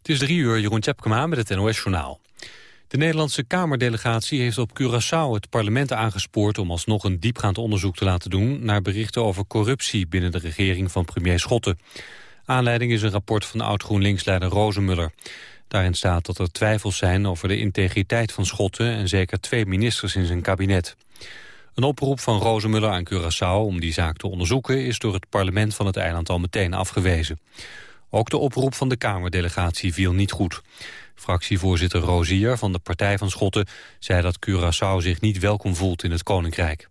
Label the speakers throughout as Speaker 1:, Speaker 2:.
Speaker 1: Het is drie uur, Jeroen Tjepkema met het NOS-journaal. De Nederlandse Kamerdelegatie heeft op Curaçao het parlement aangespoord... om alsnog een diepgaand onderzoek te laten doen... naar berichten over corruptie binnen de regering van premier Schotten. Aanleiding is een rapport van oud-GroenLinks-leider Rozenmuller. Daarin staat dat er twijfels zijn over de integriteit van Schotten... en zeker twee ministers in zijn kabinet. Een oproep van Rozenmuller aan Curaçao om die zaak te onderzoeken... is door het parlement van het eiland al meteen afgewezen. Ook de oproep van de Kamerdelegatie viel niet goed. Fractievoorzitter Rozier van de Partij van Schotten zei dat Curaçao zich niet welkom voelt in het Koninkrijk.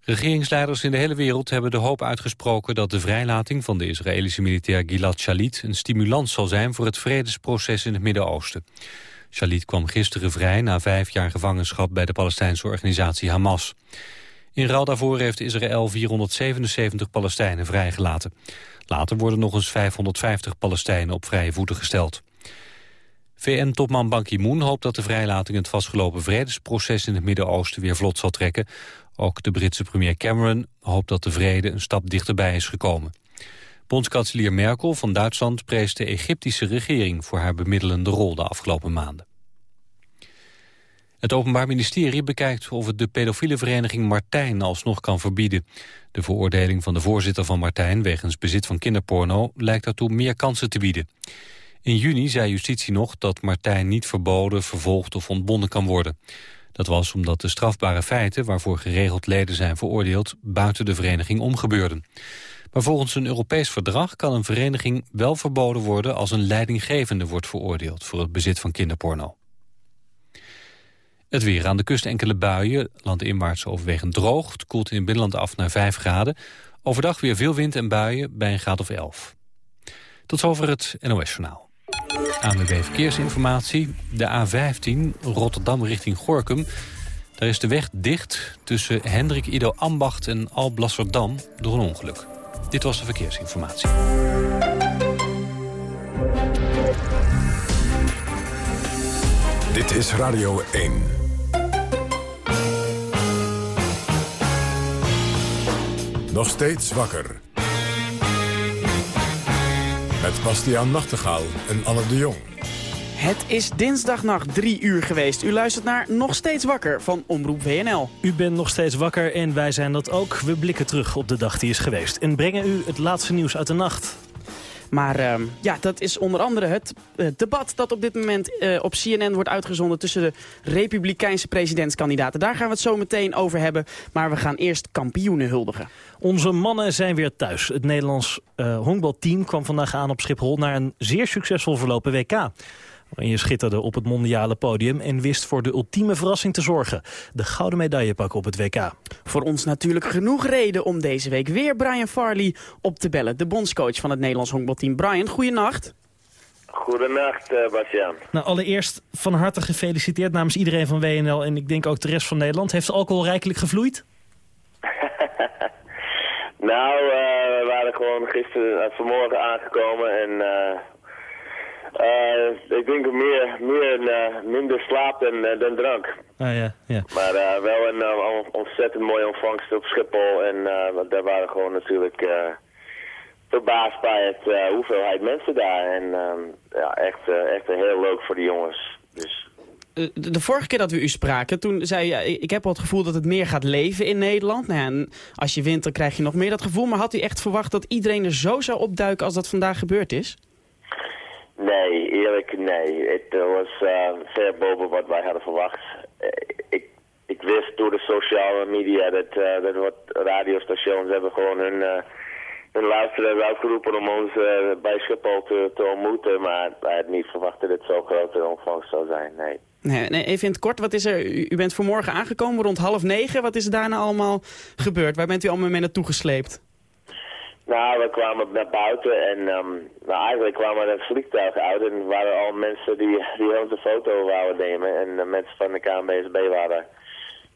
Speaker 1: Regeringsleiders in de hele wereld hebben de hoop uitgesproken dat de vrijlating van de Israëlische militair Gilad Shalit een stimulans zal zijn voor het vredesproces in het Midden-Oosten. Shalit kwam gisteren vrij na vijf jaar gevangenschap bij de Palestijnse organisatie Hamas. In ruil daarvoor heeft Israël 477 Palestijnen vrijgelaten. Later worden nog eens 550 Palestijnen op vrije voeten gesteld. VN-topman Ban Ki-moon hoopt dat de vrijlating het vastgelopen vredesproces in het Midden-Oosten weer vlot zal trekken. Ook de Britse premier Cameron hoopt dat de vrede een stap dichterbij is gekomen. Bondskanselier Merkel van Duitsland prees de Egyptische regering voor haar bemiddelende rol de afgelopen maanden. Het Openbaar Ministerie bekijkt of het de pedofiele vereniging Martijn alsnog kan verbieden. De veroordeling van de voorzitter van Martijn wegens bezit van kinderporno lijkt daartoe meer kansen te bieden. In juni zei justitie nog dat Martijn niet verboden, vervolgd of ontbonden kan worden. Dat was omdat de strafbare feiten waarvoor geregeld leden zijn veroordeeld buiten de vereniging omgebeurden. Maar volgens een Europees verdrag kan een vereniging wel verboden worden als een leidinggevende wordt veroordeeld voor het bezit van kinderporno. Het weer aan de kust enkele buien, landinwaarts overwegend droog. Het koelt in het binnenland af naar 5 graden. Overdag weer veel wind en buien bij een graad of 11. Tot zover het NOS-journaal. ANWB Verkeersinformatie. De A15 Rotterdam richting Gorkum. Daar is de weg dicht tussen Hendrik Ido Ambacht en Alblasserdam door een ongeluk. Dit was de verkeersinformatie.
Speaker 2: Dit is Radio 1. Nog steeds wakker. Met Bastiaan Nachtegaal en Anne de Jong.
Speaker 3: Het is dinsdagnacht drie uur geweest. U luistert naar Nog Steeds Wakker van Omroep WNL.
Speaker 4: U bent nog steeds wakker en wij zijn dat ook. We blikken terug op de dag die is geweest. En brengen u het laatste nieuws uit de nacht.
Speaker 3: Maar uh, ja, dat is onder andere het uh, debat dat op dit moment uh, op CNN wordt uitgezonden tussen de republikeinse presidentskandidaten. Daar gaan we het zo meteen over hebben. Maar we gaan eerst kampioenen huldigen.
Speaker 4: Onze mannen zijn weer thuis. Het Nederlands honkbalteam kwam vandaag aan op Schiphol naar een zeer succesvol verlopen WK. En je schitterde op het mondiale podium en wist voor de ultieme verrassing te zorgen. De gouden medaille pakken op het WK.
Speaker 3: Voor ons natuurlijk genoeg reden om deze week weer Brian Farley op te bellen. De bondscoach van het Nederlands honkbalteam. Brian, goeienacht.
Speaker 5: Goedenacht, uh, Bastiaan.
Speaker 4: Nou, allereerst van harte gefeliciteerd namens iedereen van WNL en ik denk ook de rest van Nederland. Heeft de alcohol rijkelijk gevloeid?
Speaker 5: nou, uh, we waren gewoon gisteren, uh, vanmorgen aangekomen en uh, ik denk meer, meer uh, minder slaap dan, uh, dan drank.
Speaker 4: Ah, ja, ja.
Speaker 5: Maar wel een ontzettend mooie ontvangst op Schiphol. En daar waren gewoon natuurlijk verbaasd bij het hoeveelheid mensen daar. En ehm, ja, echt, echt heel leuk voor de jongens. Dus
Speaker 3: de vorige keer dat we u spraken, toen zei je... ik heb al het gevoel dat het meer gaat leven in Nederland. Nou ja, en als je wint, dan krijg je nog meer dat gevoel. Maar had u echt verwacht dat iedereen er zo zou opduiken als dat vandaag gebeurd is?
Speaker 5: Nee, eerlijk nee. Het was uh, ver boven wat wij hadden verwacht. Uh, ik, ik wist door de sociale media dat, uh, dat wat radiostations hebben gewoon hun, uh, hun luisteraars uitgeroepen om ons bij Schiphol te, te ontmoeten. Maar wij hadden niet verwacht dat het zo grote ontvangst zou zijn, nee.
Speaker 3: Nee, nee, even in het kort, wat is er, u, u bent vanmorgen aangekomen rond half negen. Wat is er daarna allemaal gebeurd? Waar bent u allemaal mee naartoe gesleept?
Speaker 5: Nou, we kwamen naar buiten en um, nou, eigenlijk kwamen we het vliegtuig uit en waren al mensen die, die onze foto wouden nemen. En de mensen van de KNBSB waren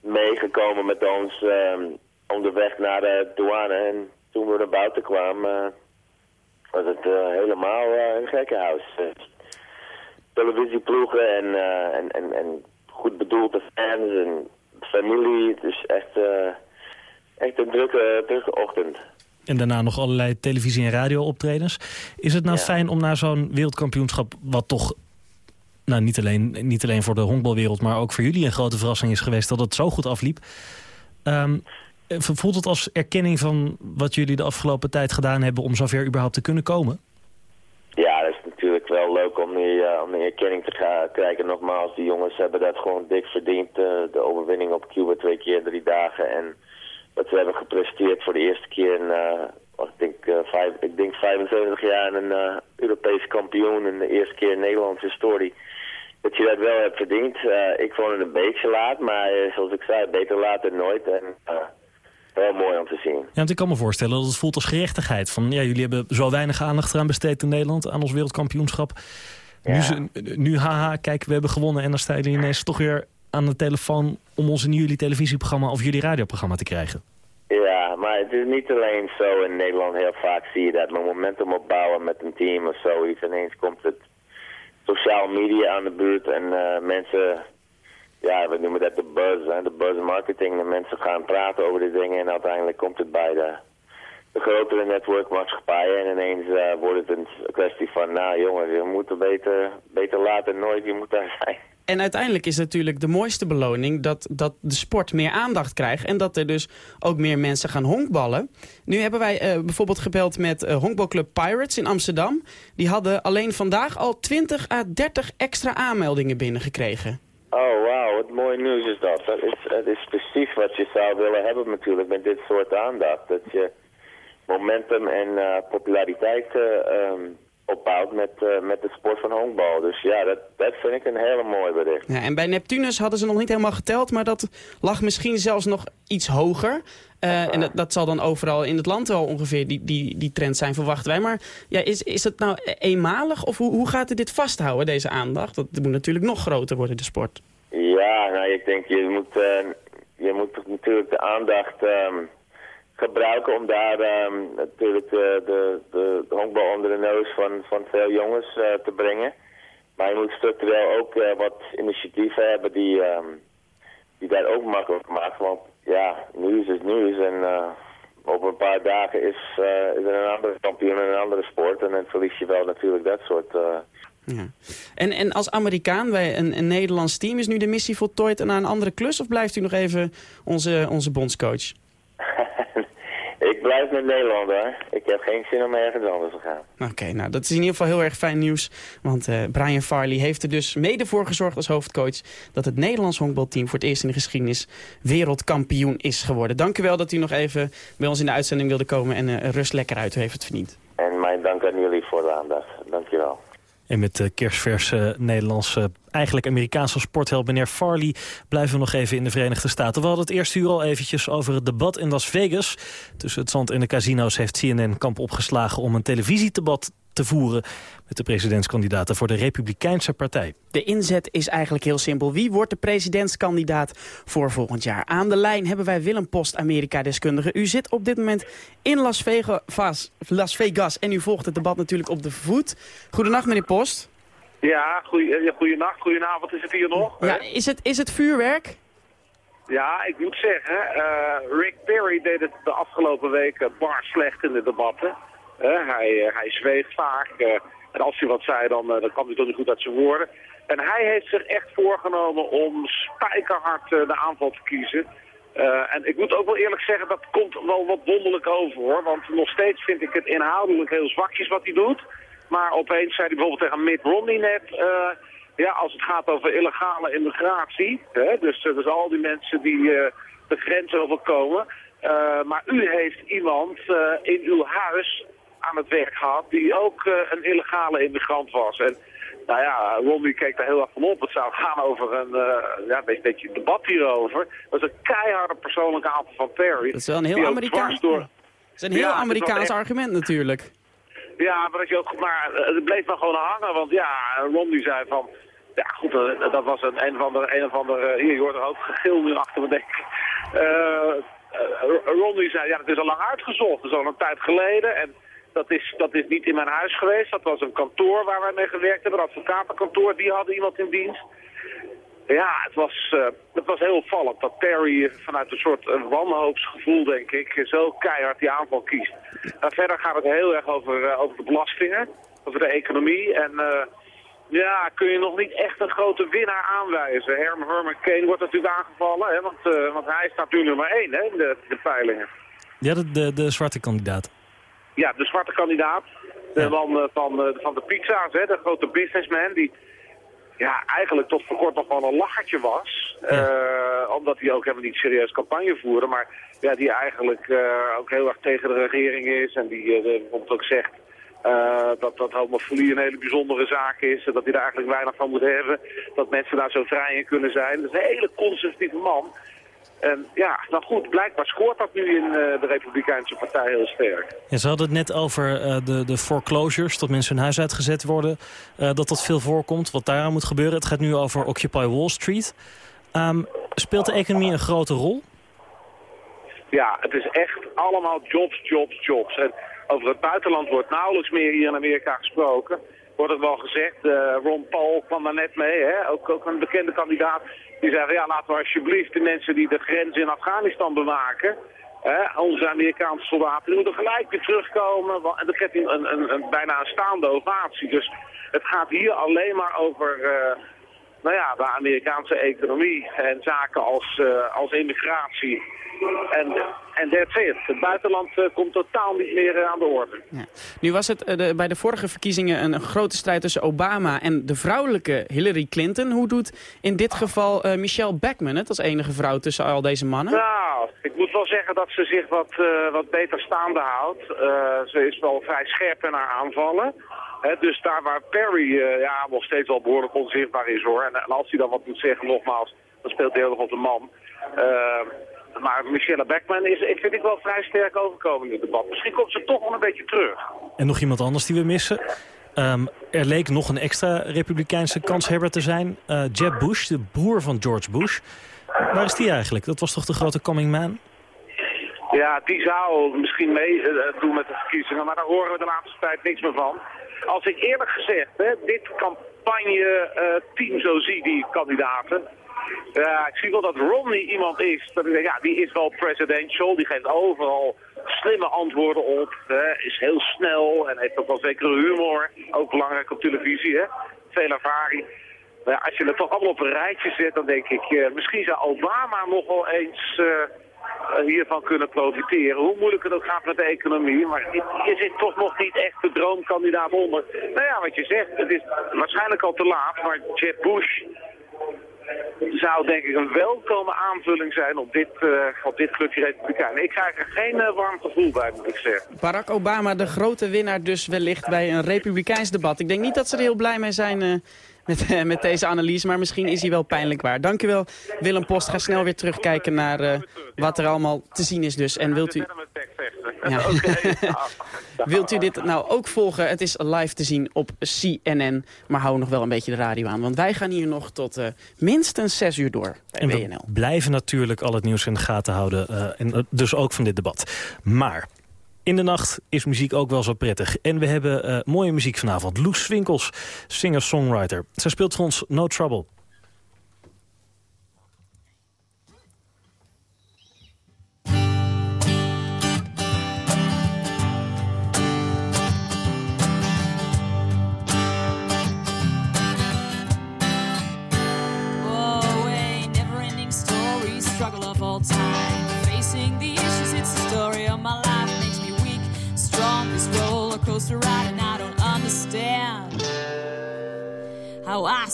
Speaker 5: meegekomen met ons um, onderweg naar de douane. En toen we naar buiten kwamen uh, was het uh, helemaal uh, een gekkenhuis. televisieploegen en, en, en, en goed bedoelde fans en familie. Het is echt, echt een drukke, drukke ochtend.
Speaker 4: En daarna nog allerlei televisie- en radio-optredens. Is het nou fijn om naar zo'n wereldkampioenschap... wat toch nou, niet, alleen, niet alleen voor de honkbalwereld... maar ook voor jullie een grote verrassing is geweest... dat het zo goed afliep. Um, voelt het als erkenning van wat jullie de afgelopen tijd gedaan hebben... om zover überhaupt te kunnen komen?
Speaker 5: Ja, dat is natuurlijk wel leuk om die, uh, om die erkenning te gaan krijgen. Nogmaals, die jongens hebben dat gewoon dik verdiend. Uh, de overwinning op Cuba twee keer drie dagen. En dat we hebben gepresteerd voor de eerste keer in, uh, ik, denk, vijf, ik denk 75 jaar een Europese kampioen. En de eerste keer in Nederlandse historie dat je dat wel hebt verdiend. ik vond het een beetje laat, maar zoals ik zei, beter laat dan nooit. En wel mooi om te zien. Ja,
Speaker 4: want ik kan me voorstellen dat het voelt als gerechtigheid. Van, ja, jullie hebben zo weinig aandacht eraan besteed in Nederland, aan ons wereldkampioenschap. Nu, nu, haha, kijk, we hebben gewonnen en dan staan jullie ineens toch weer aan de telefoon om ons in jullie televisieprogramma of jullie radioprogramma te krijgen.
Speaker 5: Ja, maar het is niet alleen zo. In Nederland heel vaak zie je dat. Maar momentum opbouwen met een team of zoiets. Ineens komt het sociale media aan de buurt en uh, mensen ja, we noemen dat de buzz, hè, de buzz marketing. De mensen gaan praten over die dingen en uiteindelijk komt het bij de, de grotere netwerkmaatschappijen. En ineens uh, wordt het een kwestie van, nou jongens, je moet er beter, beter later nooit, je moet daar zijn.
Speaker 3: En uiteindelijk is natuurlijk de mooiste beloning dat, dat de sport meer aandacht krijgt. En dat er dus ook meer mensen gaan honkballen. Nu hebben wij uh, bijvoorbeeld gebeld met uh, honkbalclub Pirates in Amsterdam. Die hadden alleen vandaag al 20 à 30 extra aanmeldingen binnengekregen.
Speaker 5: Oh, wauw, wat mooi nieuws is dat. Dat is, het is precies wat je zou willen hebben natuurlijk met dit soort aandacht. Dat je momentum en uh, populariteit uh, opbouwt met, uh, met de sport van honkbal. Dus ja, dat, dat vind ik een hele mooi bericht.
Speaker 3: Ja, en bij Neptunus hadden ze nog niet helemaal geteld, maar dat lag misschien zelfs nog iets hoger. Uh, en dat, dat, zal dan overal in het land wel ongeveer die, die, die trend zijn, verwachten wij. Maar ja, is, is het nou eenmalig of hoe, hoe gaat u dit vasthouden, deze aandacht? Dat moet natuurlijk nog groter worden, de sport.
Speaker 5: Ja, nou, ik denk je moet, uh, je moet natuurlijk de aandacht um, gebruiken om daar um, natuurlijk de, de, de, honkbal onder de neus van, van veel jongens uh, te brengen. Maar je moet structureel ook uh, wat initiatieven hebben die, um, die daar ook makkelijk maken. Want ja, nieuws is nieuws en uh, over een paar dagen is, is er een andere kampioen in een andere sport. En dan verlies je wel natuurlijk dat soort...
Speaker 3: Ja. En, en als Amerikaan bij een, een Nederlands team, is nu de missie voltooid naar een andere klus? Of blijft u nog even onze, onze bondscoach?
Speaker 5: Ik blijf met Nederland hoor. Ik heb geen zin om ergens anders te gaan.
Speaker 3: Oké, nou dat is in ieder geval heel erg fijn nieuws. Want uh, Brian Farley heeft er dus mede voor gezorgd als hoofdcoach... dat het Nederlands honkbalteam voor het eerst in de geschiedenis wereldkampioen is geworden. Dank u wel dat u nog even bij ons in de uitzending wilde komen en uh, rust lekker uit. U heeft het verdiend.
Speaker 5: En mijn dank aan jullie voor de aandacht. Dank je wel.
Speaker 4: En met de kerstverse Nederlandse, eigenlijk Amerikaanse sportheld meneer Farley... blijven we nog even in de Verenigde Staten. We hadden het eerste uur al eventjes over het debat in Las Vegas. Tussen het zand en de casino's heeft CNN kamp opgeslagen... om een televisiedebat te voeren met de presidentskandidaten voor de Republikeinse Partij.
Speaker 3: De inzet is eigenlijk heel simpel. Wie wordt de presidentskandidaat voor volgend jaar? Aan de lijn hebben wij Willem Post, Amerika-deskundige. U zit op dit moment in Las Vegas, Las Vegas en u volgt het debat natuurlijk op de voet. Goedenacht, meneer Post.
Speaker 6: Ja, goedenacht, goedenavond is het hier nog.
Speaker 3: Ja, is het, is het vuurwerk?
Speaker 6: Ja, ik moet zeggen, uh, Rick Perry deed het de afgelopen weken bar slecht in de debatten hij, eh, hij zweeg vaak. Eh, en als hij wat zei, dan, eh, dan kwam hij toch niet goed uit zijn woorden. En hij heeft zich echt voorgenomen om spijkerhard de aanval te kiezen. En ik moet ook wel eerlijk zeggen, dat komt wel wat wonderlijk over hoor. Want nog steeds vind ik het inhoudelijk heel zwakjes wat hij doet. Maar opeens zei hij bijvoorbeeld tegen Mitt Romney net... Ja, als het gaat over illegale immigratie... Hè, dus, dus al die mensen die de grens overkomen... maar u heeft iemand in uw huis aan het werk gehad die ook uh, een illegale immigrant was. En nou ja, Romney keek daar heel erg van op. Het zou gaan over een, uh, ja, een beetje debat hierover. Dat is een keiharde persoonlijke aanval van Perry.
Speaker 3: Dat is wel een heel Amerikaans, door... dat is een heel ja, Amerikaans argument natuurlijk.
Speaker 6: Ja, maar, dat je ook, maar eh, het bleef maar gewoon hangen. Want ja, Romney zei van... Ja, goed, dat was een, een of ander... Een of ander hier, je hoort er ook gegil nu achter me, denk ik. Uh, Romney zei, ja, het is al lang uitgezocht. Dat is al een tijd geleden. En dat is, dat is niet in mijn huis geweest. Dat was een kantoor waar wij mee gewerkt hebben, een advocatenkantoor. Die hadden iemand in dienst. Ja, het was, uh, het was heel opvallend dat Perry vanuit een soort wanhoopsgevoel, denk ik, zo keihard die aanval kiest. En verder gaat het heel erg over, uh, over de belastingen, over de economie. En uh, ja, kun je nog niet echt een grote winnaar aanwijzen. Herman Herman Kane wordt natuurlijk aangevallen, hè, want, want hij staat nu nummer 1 hè, in de, de peilingen.
Speaker 4: Ja, de, de, de zwarte kandidaat.
Speaker 6: Ja, de zwarte kandidaat. De man van, van de pizza's, hè, de grote businessman die ja, eigenlijk tot voor kort nog wel een lachertje was. Uh, omdat hij ook helemaal niet serieus campagne voerde. Maar ja, die eigenlijk uh, ook heel erg tegen de regering is. En die uh, bijvoorbeeld ook zegt dat, dat homofilie een hele bijzondere zaak is. En dat hij daar eigenlijk weinig van moet hebben. Dat mensen daar zo vrij in kunnen zijn. Dat is een hele conservatieve man. En ja, nou goed, blijkbaar scoort dat nu in uh, de Republikeinse Partij heel sterk.
Speaker 4: Ja, ze hadden het net over uh, de, de foreclosures, dat mensen hun huis uitgezet worden. Uh, dat dat veel voorkomt, wat daar moet gebeuren. Het gaat nu over Occupy Wall Street. Um, speelt de economie een grote rol?
Speaker 6: Ja, het is echt allemaal jobs, jobs, jobs. En over het buitenland wordt nauwelijks meer hier in Amerika gesproken. Wordt het wel gezegd, Ron Paul kwam daar net mee, hè? Ook, ook een bekende kandidaat die zeggen, ja, laten we alsjeblieft de mensen die de grens in Afghanistan bewaken... Hè, onze Amerikaanse soldaten, die moeten gelijk weer terugkomen. En dan krijgt hij een, een, een, bijna een staande ovatie. Dus het gaat hier alleen maar over... Uh, nou ja, de Amerikaanse economie en zaken als, uh, als immigratie. En, en that's it. Het buitenland uh, komt totaal niet meer uh, aan de orde.
Speaker 3: Ja. Nu was het uh, de, bij de vorige verkiezingen een, een, grote strijd tussen Obama en de vrouwelijke Hillary Clinton. Hoe doet in dit geval Michelle Backman het als enige vrouw tussen al deze mannen?
Speaker 6: Nou, ik moet wel zeggen dat ze zich wat, wat beter staande houdt. ze is wel vrij scherp in haar aanvallen. He, dus daar waar Perry ja, nog steeds wel behoorlijk onzichtbaar is hoor. En, en, als hij dan wat moet zeggen, nogmaals, dan speelt hij heel erg op de man. Maar Michelle Beckman is, ik vind ik wel vrij sterk overkomen in het debat. Misschien komt ze toch wel een beetje terug.
Speaker 4: En nog iemand anders die we missen. Um, er leek nog een extra republikeinse kanshebber te zijn. Uh, Jeb Bush, de broer van George Bush. Waar is die eigenlijk? Dat was toch de grote coming man?
Speaker 6: Ja, die zou misschien mee uh, doen met de verkiezingen, maar daar horen we de laatste tijd niks meer van. Als ik eerlijk gezegd hè, dit campagne-team uh, zo zie, die kandidaten, ja, ik zie wel dat Romney iemand is, dat ik denk, ja, die is wel presidential, die geeft overal slimme antwoorden op, hè, is heel snel en heeft ook wel zekere humor, ook belangrijk op televisie, hè, veel ervaring. Maar als je het toch allemaal op een rijtje zet, dan denk ik, uh, misschien zou Obama nog wel eens uh, hiervan kunnen profiteren. Hoe moeilijk het ook gaat met de economie, maar je zit toch nog niet echt de droomkandidaat onder. Nou ja, wat je zegt, het is waarschijnlijk al te laat, maar Jeb Bush zou denk ik een welkome aanvulling zijn op dit, uh, op dit clubje Republikeinen. Ik krijg er geen uh, warm gevoel bij, moet ik zeggen.
Speaker 3: Barack Obama, de grote winnaar dus wellicht bij een republikeins debat. Ik denk niet dat ze er heel blij mee zijn uh, met, met deze analyse, maar misschien is hij wel pijnlijk waar. Dankjewel Willem Post. Ga snel weer terugkijken naar wat er allemaal te zien is dus. En wilt u... Ja. Wilt u dit nou ook volgen? Het is live te zien op CNN. Maar hou nog wel een beetje de radio aan. Want wij gaan hier nog tot uh, minstens zes uur door bij en
Speaker 4: we
Speaker 3: WNL.
Speaker 4: blijven natuurlijk al het nieuws in de gaten houden. Uh, en dus ook van dit debat. Maar... In de nacht is muziek ook wel zo prettig. En we hebben uh, mooie muziek vanavond. Loes Swinkels, singer-songwriter. Zij speelt voor ons No Trouble.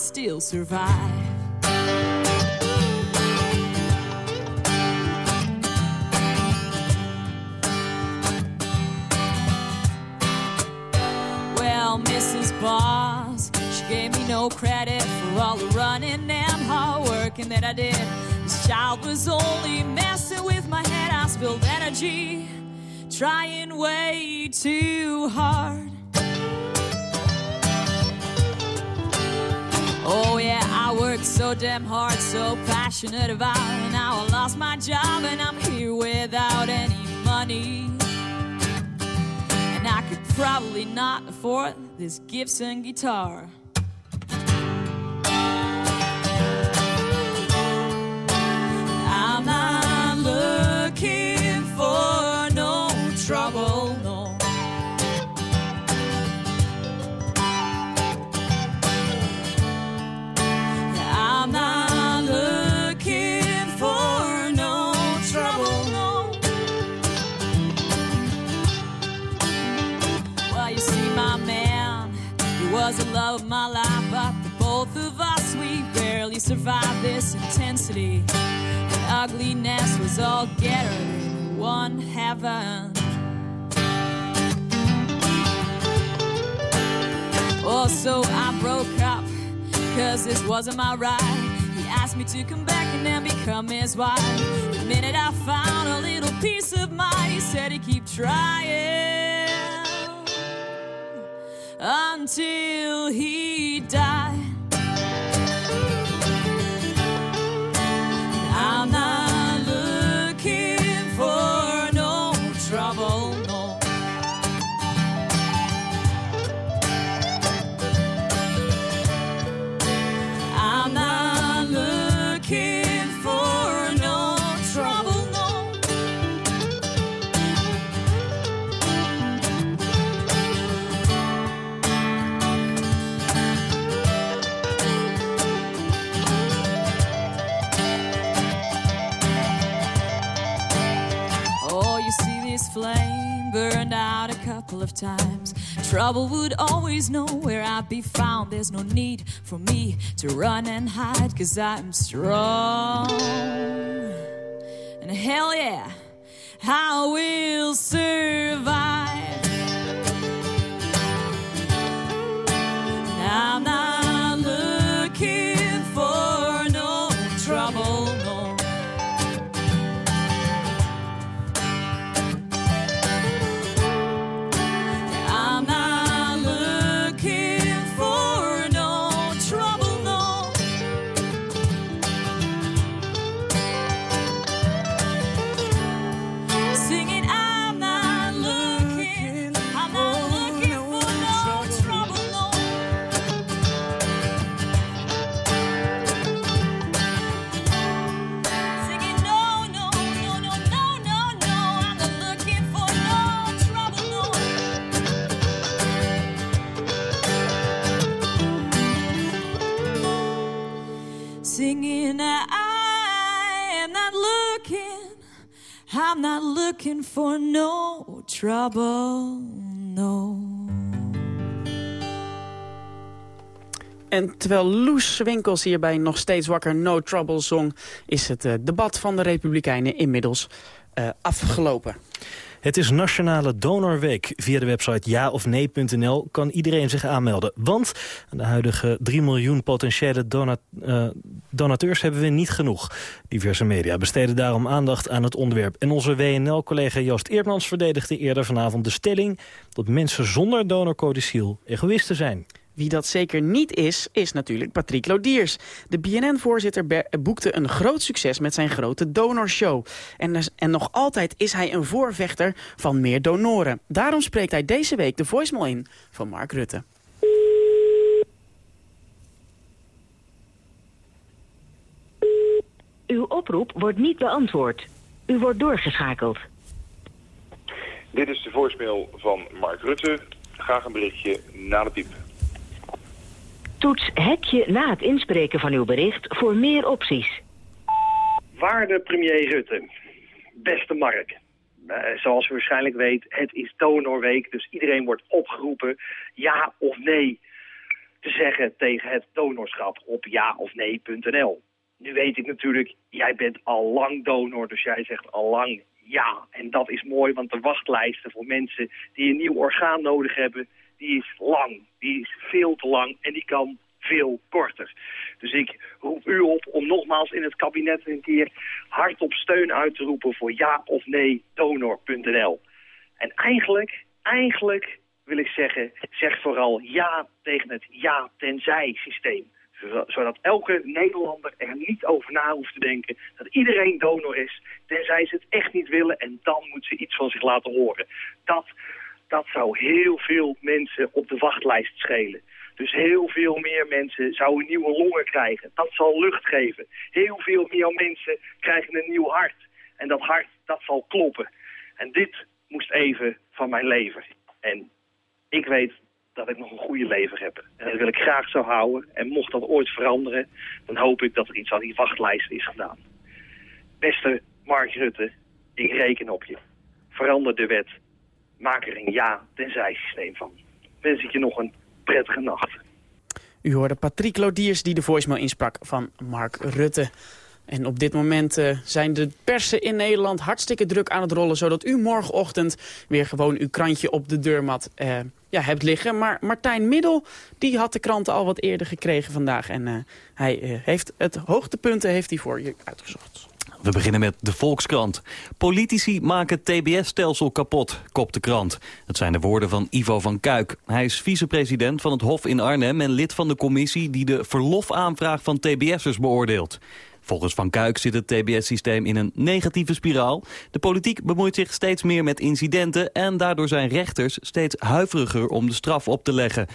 Speaker 4: Still survive. Well, Mrs. Boss, she gave me no credit for all the running and hard working that I did. This child was only messing with my head. I spilled energy trying way too hard. Oh yeah, I worked so damn hard, so passionate about it. Now I lost my job and I'm here without any money. And I could probably not afford this Gibson guitar.
Speaker 7: I'm not looking for no trouble. The ugliness was all gathered in one heaven. Oh, so I broke up, cause this wasn't my ride. He asked me to come back and then become his wife. The minute I found a little piece of mind, he said he'd keep trying until he died. Couple of times. Trouble would always know where I'd be found. There's no need for me to run and hide, cause I'm strong. And hell yeah, I will survive. Trouble no
Speaker 3: En terwijl Loes Winkels hierbij nog steeds wakker No Trouble zong... is het eh, debat van de Republikeinen inmiddels eh, afgelopen.
Speaker 4: Het is Nationale Donorweek. Via de website jaofnee.nl kan iedereen zich aanmelden. Want aan de huidige 3 miljoen potentiële donat eh, donateurs hebben we niet genoeg. Diverse media besteden daarom aandacht aan het onderwerp. En onze WNL-collega Joost Eerdmans verdedigde eerder vanavond de stelling... dat mensen zonder donorcodiciel egoïsten zijn.
Speaker 3: Wie dat zeker niet is, is natuurlijk Patrick Lodiers. De BNN-voorzitter boekte een groot succes met zijn grote donorshow. En, er- en nog altijd is hij een voorvechter van meer donoren. Daarom spreekt hij deze week de voicemail in van Mark Rutte.
Speaker 8: Uw oproep wordt niet beantwoord. U wordt doorgeschakeld.
Speaker 9: Dit is de voicemail van Mark Rutte. Graag een berichtje na de piep.
Speaker 8: Toets hekje na het inspreken van uw bericht voor meer opties.
Speaker 10: Waarde premier Rutte, beste Mark. Eh, zoals u waarschijnlijk weet, het is donorweek, dus iedereen wordt opgeroepen ja of nee te zeggen tegen het donorschap op ja of nee.nl. Nu weet ik natuurlijk, jij bent al lang donor, dus jij zegt al lang ja. En dat is mooi, want de wachtlijsten voor mensen die een nieuw orgaan nodig hebben, die is lang. Die is veel te lang en die kan veel korter. Dus ik roep u op om nogmaals in het kabinet een keer hardop steun uit te roepen voor ja of nee donor.nl. En eigenlijk, eigenlijk wil ik zeggen, zeg vooral ja tegen het ja tenzij systeem. Zodat elke Nederlander er niet over na hoeft te denken dat iedereen donor is, tenzij ze het echt niet willen en dan moet ze iets van zich laten horen. Dat, dat zou heel veel mensen op de wachtlijst schelen. Dus heel veel meer mensen zouden nieuwe longen krijgen. Dat zal lucht geven. Heel veel meer mensen krijgen een nieuw hart. En dat hart, dat zal kloppen. En dit moest even van mijn leven. En ik weet dat ik nog een goede leven heb. En dat wil ik graag zo houden. En mocht dat ooit veranderen, dan hoop ik dat er iets aan die wachtlijst is gedaan. Beste Mark Rutte, ik reken op je. Verander de wet. Maak er een ja tenzij systeem van. Wens ik je nog een prettige nacht.
Speaker 3: U hoorde Patrick Lodiers die de voicemail insprak van Mark Rutte. En op dit moment uh, zijn de persen in Nederland hartstikke druk aan het rollen... zodat u morgenochtend weer gewoon uw krantje op de deurmat uh, ja, hebt liggen. Maar Martijn Middel die had de kranten al wat eerder gekregen vandaag. En uh, hij heeft het hoogtepunten heeft hij voor je uitgezocht.
Speaker 11: We beginnen met de Volkskrant. Politici maken TBS-stelsel kapot, kopt de krant. Dat zijn de woorden van Ivo van Kuik. Hij is vicepresident van het Hof in Arnhem... en lid van de commissie die de verlofaanvraag van TBS'ers beoordeelt. Volgens Van Kuik zit het TBS-systeem in een negatieve spiraal. De politiek bemoeit zich steeds meer met incidenten... en daardoor zijn rechters steeds huiveriger om de straf op te leggen.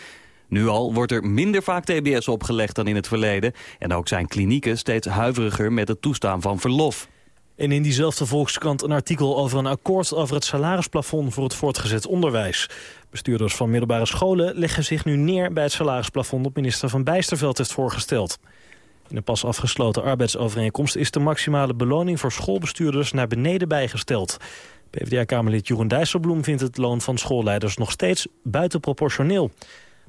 Speaker 11: Nu al wordt er minder vaak TBS opgelegd dan in het verleden... en ook zijn klinieken steeds huiveriger met het toestaan van verlof.
Speaker 4: En in diezelfde Volkskrant een artikel over een akkoord over het salarisplafond voor het voortgezet onderwijs. Bestuurders van middelbare scholen leggen zich nu neer bij het salarisplafond dat minister Van Bijsterveld heeft voorgesteld. In de pas afgesloten arbeidsovereenkomst is de maximale beloning voor schoolbestuurders naar beneden bijgesteld. PvdA-kamerlid Jeroen Dijsselbloem vindt het loon van schoolleiders nog steeds buitenproportioneel.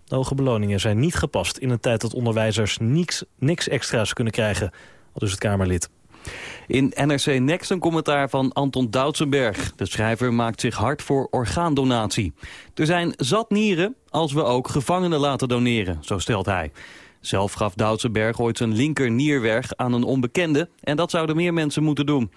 Speaker 4: Hoge beloningen zijn niet gepast in een tijd dat onderwijzers niks, niks extra's kunnen krijgen. Al dus het Kamerlid.
Speaker 11: In NRC Next een commentaar van Anton Doutsenberg. De schrijver maakt zich hard voor orgaandonatie. Er zijn zat nieren als we ook gevangenen laten doneren, zo stelt hij. Zelf gaf Doutsenberg ooit zijn linker nier weg aan een onbekende... en dat zouden meer mensen moeten doen.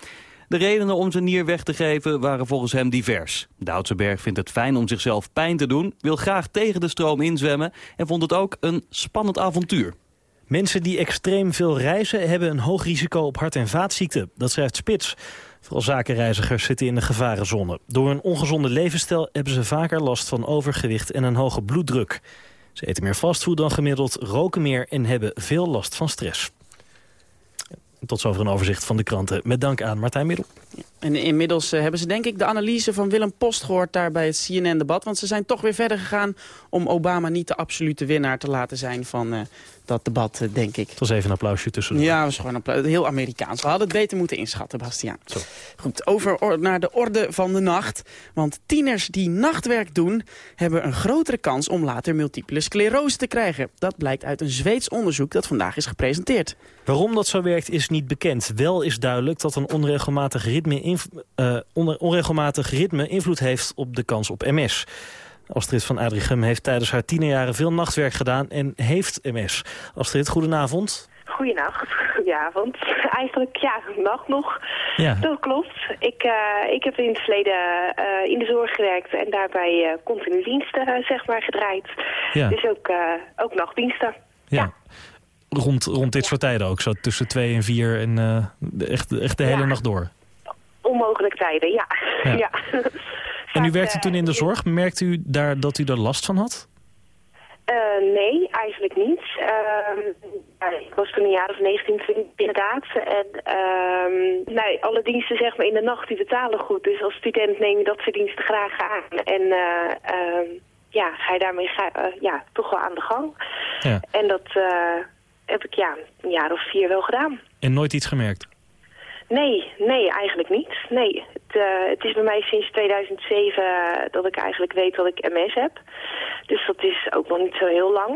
Speaker 11: De redenen om zijn nier weg te geven waren volgens hem divers. Doutsenberg vindt het fijn om zichzelf pijn te doen... wil graag tegen de stroom inzwemmen... en vond het ook een spannend avontuur.
Speaker 4: Mensen die extreem veel reizen hebben een hoog risico op hart- en vaatziekten. Dat schrijft Spits. Vooral zakenreizigers zitten in de gevarenzone. Door een ongezonde levensstijl hebben ze vaker last van overgewicht en een hoge bloeddruk. Ze eten meer fastfood dan gemiddeld, roken meer en hebben veel last van stress. Tot zover een overzicht van de kranten. Met dank aan Martijn Middel.
Speaker 3: En inmiddels uh, hebben ze denk ik de analyse van Willem Post gehoord daar bij het CNN-debat. Want ze zijn toch weer verder gegaan om Obama niet de absolute winnaar te laten zijn van uh, dat debat, uh, denk ik.
Speaker 4: Het was even een applausje tussen.
Speaker 3: Ja, was gewoon een applaus. Heel Amerikaans. We hadden het beter moeten inschatten, Bastiaan. Zo. Goed, over naar de orde van de nacht. Want tieners die nachtwerk doen, hebben een grotere kans om later multiple sclerose te krijgen. Dat blijkt uit een Zweeds onderzoek dat vandaag is gepresenteerd.
Speaker 4: Waarom dat zo werkt is niet bekend. Wel is duidelijk dat een onregelmatig ritme, uh, onregelmatig ritme invloed heeft op de kans op MS. Astrid van Adrichem heeft tijdens haar tienerjaren veel nachtwerk gedaan en heeft MS. Astrid, goedenavond.
Speaker 12: Goedenacht, goedenavond. Eigenlijk, ja, nacht nog. Ja. Dat klopt. Ik, uh, ik heb in het verleden uh, in de zorg gewerkt en daarbij uh, continu diensten zeg maar, gedraaid. Ja. Dus ook, ook nachtdiensten. Ja. ja.
Speaker 4: Rond, rond dit soort tijden ook, zo tussen twee en vier en echt, echt de hele nacht door?
Speaker 12: Onmogelijk tijden, ja. ja.
Speaker 4: En u werkte toen in de zorg. Merkte u daar dat u er last van had?
Speaker 12: Uh, nee, eigenlijk niet. Uh, ik was toen een jaar of 19, 20 inderdaad. En uh, nee, alle diensten zeg maar in de nacht die betalen goed. Dus als student neem je dat soort diensten graag aan. En uh, ja, ga je daarmee ga, ja, toch wel aan de gang. Ja. En dat heb ik ja, een jaar of vier wel gedaan.
Speaker 4: En nooit iets gemerkt?
Speaker 12: Nee, nee, eigenlijk niet. Nee, het, uh, het, is bij mij sinds 2007 dat ik eigenlijk weet dat ik MS heb. Dus dat is ook nog niet zo heel lang.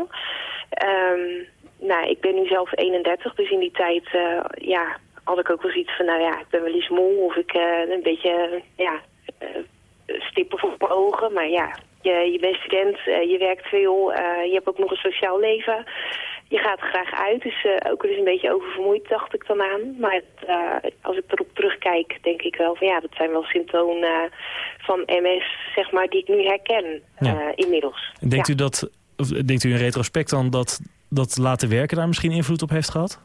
Speaker 12: Um, nou, ik ben nu zelf 31, dus in die tijd uh, ja, had ik ook wel zoiets van... nou ja, ik ben wel eens moe of ik een beetje ja, stippen voor mijn ogen. Maar ja, je, je bent student, je werkt veel, je hebt ook nog een sociaal leven je gaat graag uit. Dus uh, ook wel eens een beetje oververmoeid, dacht ik dan aan. Maar uh, als ik erop terugkijk, denk ik wel van ja, dat zijn wel symptomen uh, van MS, zeg maar, die ik nu herken ja. inmiddels.
Speaker 4: Denkt u dat, of denkt u in retrospect dan dat dat laten werken daar misschien invloed op heeft gehad?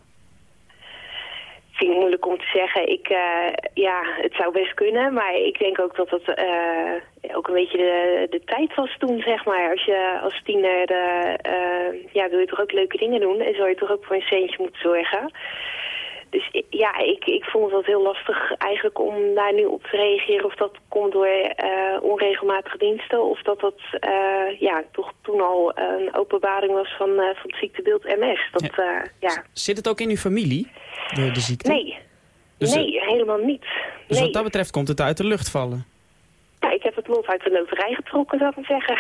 Speaker 12: Vind ik moeilijk om te zeggen. Ik, uh, ja, het zou best kunnen, maar ik denk ook dat het uh, ook een beetje de, de tijd was toen, zeg maar. Als je als tiener, uh, ja, wil je toch ook leuke dingen doen en zou je toch ook voor een centje moeten zorgen. Dus ja, ik, ik vond het heel lastig eigenlijk om daar nu op te reageren. Of dat komt door onregelmatige diensten. Of dat dat ja, toch toen al een openbaring was van, van het ziektebeeld MS. Dat, ja. ja.
Speaker 3: Zit het ook in uw familie, de, de ziekte?
Speaker 12: Nee, dus nee helemaal niet.
Speaker 3: Dus
Speaker 12: nee.
Speaker 3: wat dat betreft komt het uit de lucht vallen?
Speaker 12: Ja, ik heb het lot uit de loterij getrokken, zou ik maar zeggen.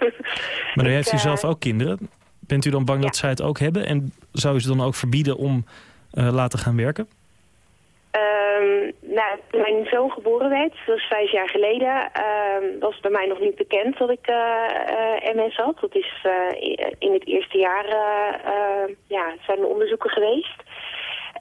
Speaker 4: Maar nu heeft u
Speaker 12: Ik, eh,
Speaker 4: zelf ook kinderen. Bent u dan bang dat zij het ook hebben? En zou u ze dan ook verbieden om eh, laten gaan werken?
Speaker 12: Ehm, nou, toen mijn zoon geboren werd, dat was vijf jaar geleden, ehm, was het bij mij nog niet bekend dat ik eh, eh, MS had. Dat is eh, in het eerste jaar, eh, eh, ja, zijn er onderzoeken geweest.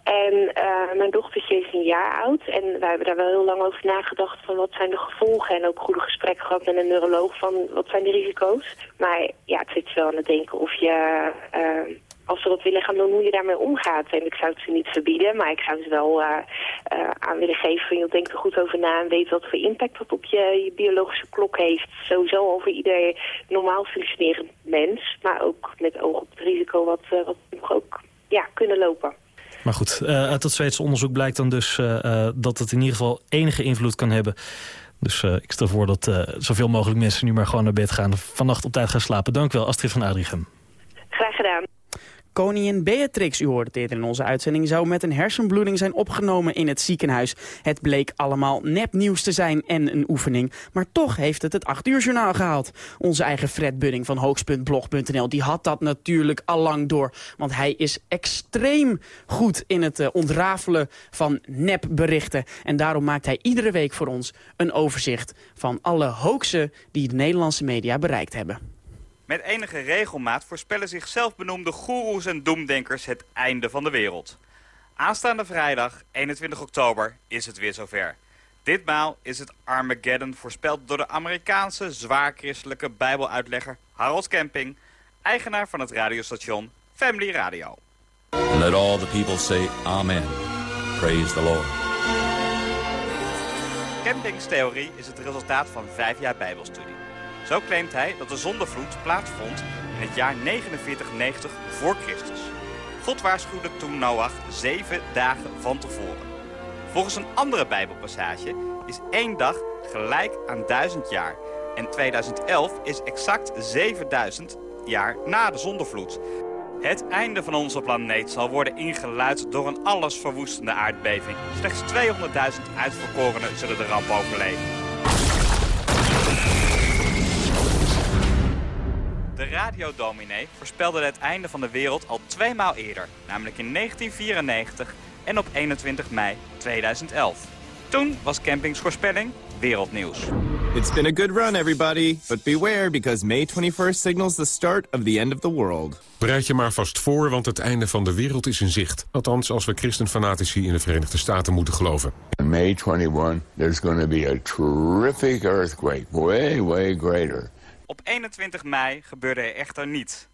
Speaker 12: En eh, mijn dochtertje is een jaar oud en wij hebben daar wel heel lang over nagedacht van wat zijn de gevolgen en ook goede gesprekken gehad met een neuroloog van wat zijn de risico's. Maar ja, het zit je wel aan het denken of je, eh, als ze dat willen gaan doen, hoe je daarmee omgaat. En ik zou het ze niet verbieden, maar ik zou ze wel eh, aan willen geven van, joh, denk er goed over na en weet wat voor impact dat op je, je biologische klok heeft. Sowieso over ieder normaal functionerend mens, maar ook met oog op het risico wat, wat nog ook ja, kunnen lopen.
Speaker 4: Maar goed, eh, uit dat Zweedse onderzoek blijkt dan dus eh, eh, dat het in ieder geval enige invloed kan hebben. Dus ik stel voor dat zoveel mogelijk mensen nu maar gewoon naar bed gaan. Vannacht op tijd gaan slapen. Dank wel, Astrid van Adrichem.
Speaker 3: Koningin Beatrix, u hoorde het eerder in onze uitzending, zou met een hersenbloeding zijn opgenomen in het ziekenhuis. Het bleek allemaal nepnieuws te zijn en een oefening. Maar toch heeft het het 8 uur journaal gehaald. Onze eigen Fred Budding van hoax.blog.nl, die had dat natuurlijk al lang door. Want hij is extreem goed in het eh, ontrafelen van nepberichten. En daarom maakt hij iedere week voor ons een overzicht van alle hoaxen die de Nederlandse media bereikt hebben.
Speaker 13: Met enige regelmaat voorspellen zichzelf benoemde goeroes en doemdenkers het einde van de wereld. Aanstaande vrijdag, 21 oktober, is het weer zover. Ditmaal is het Armageddon voorspeld door de Amerikaanse zwaarchristelijke bijbeluitlegger Harold Camping, eigenaar van het radiostation Family Radio.
Speaker 14: Let all the people say Amen. Praise the Lord.
Speaker 13: Campings theorie is het resultaat van vijf jaar bijbelstudie. Zo claimt hij dat de zondevloed plaatsvond in het jaar 4990 voor Christus. God waarschuwde toen Noach zeven dagen van tevoren. Volgens een andere bijbelpassage is één dag gelijk aan duizend jaar. En 2011 is exact 7000 jaar na de zondevloed. Het einde van onze planeet zal worden ingeluid door een allesverwoestende aardbeving. Slechts 200.000 uitverkorenen zullen de ramp overleven. De radiodominee voorspelde het einde van de wereld al twee maal eerder. Namelijk in 1994 en op 21 mei 2011. Toen was Campings voorspelling wereldnieuws.
Speaker 15: It's been a good run, everybody. But beware, because May 21st signals the start of the end of the world.
Speaker 16: Bereid je maar vast voor, want het einde van de wereld is in zicht. Althans, als we christenfanatici in de Verenigde Staten moeten geloven.
Speaker 17: On May 21, there's going to be a terrific earthquake, way, way greater.
Speaker 13: Op 21 mei gebeurde er echter niets.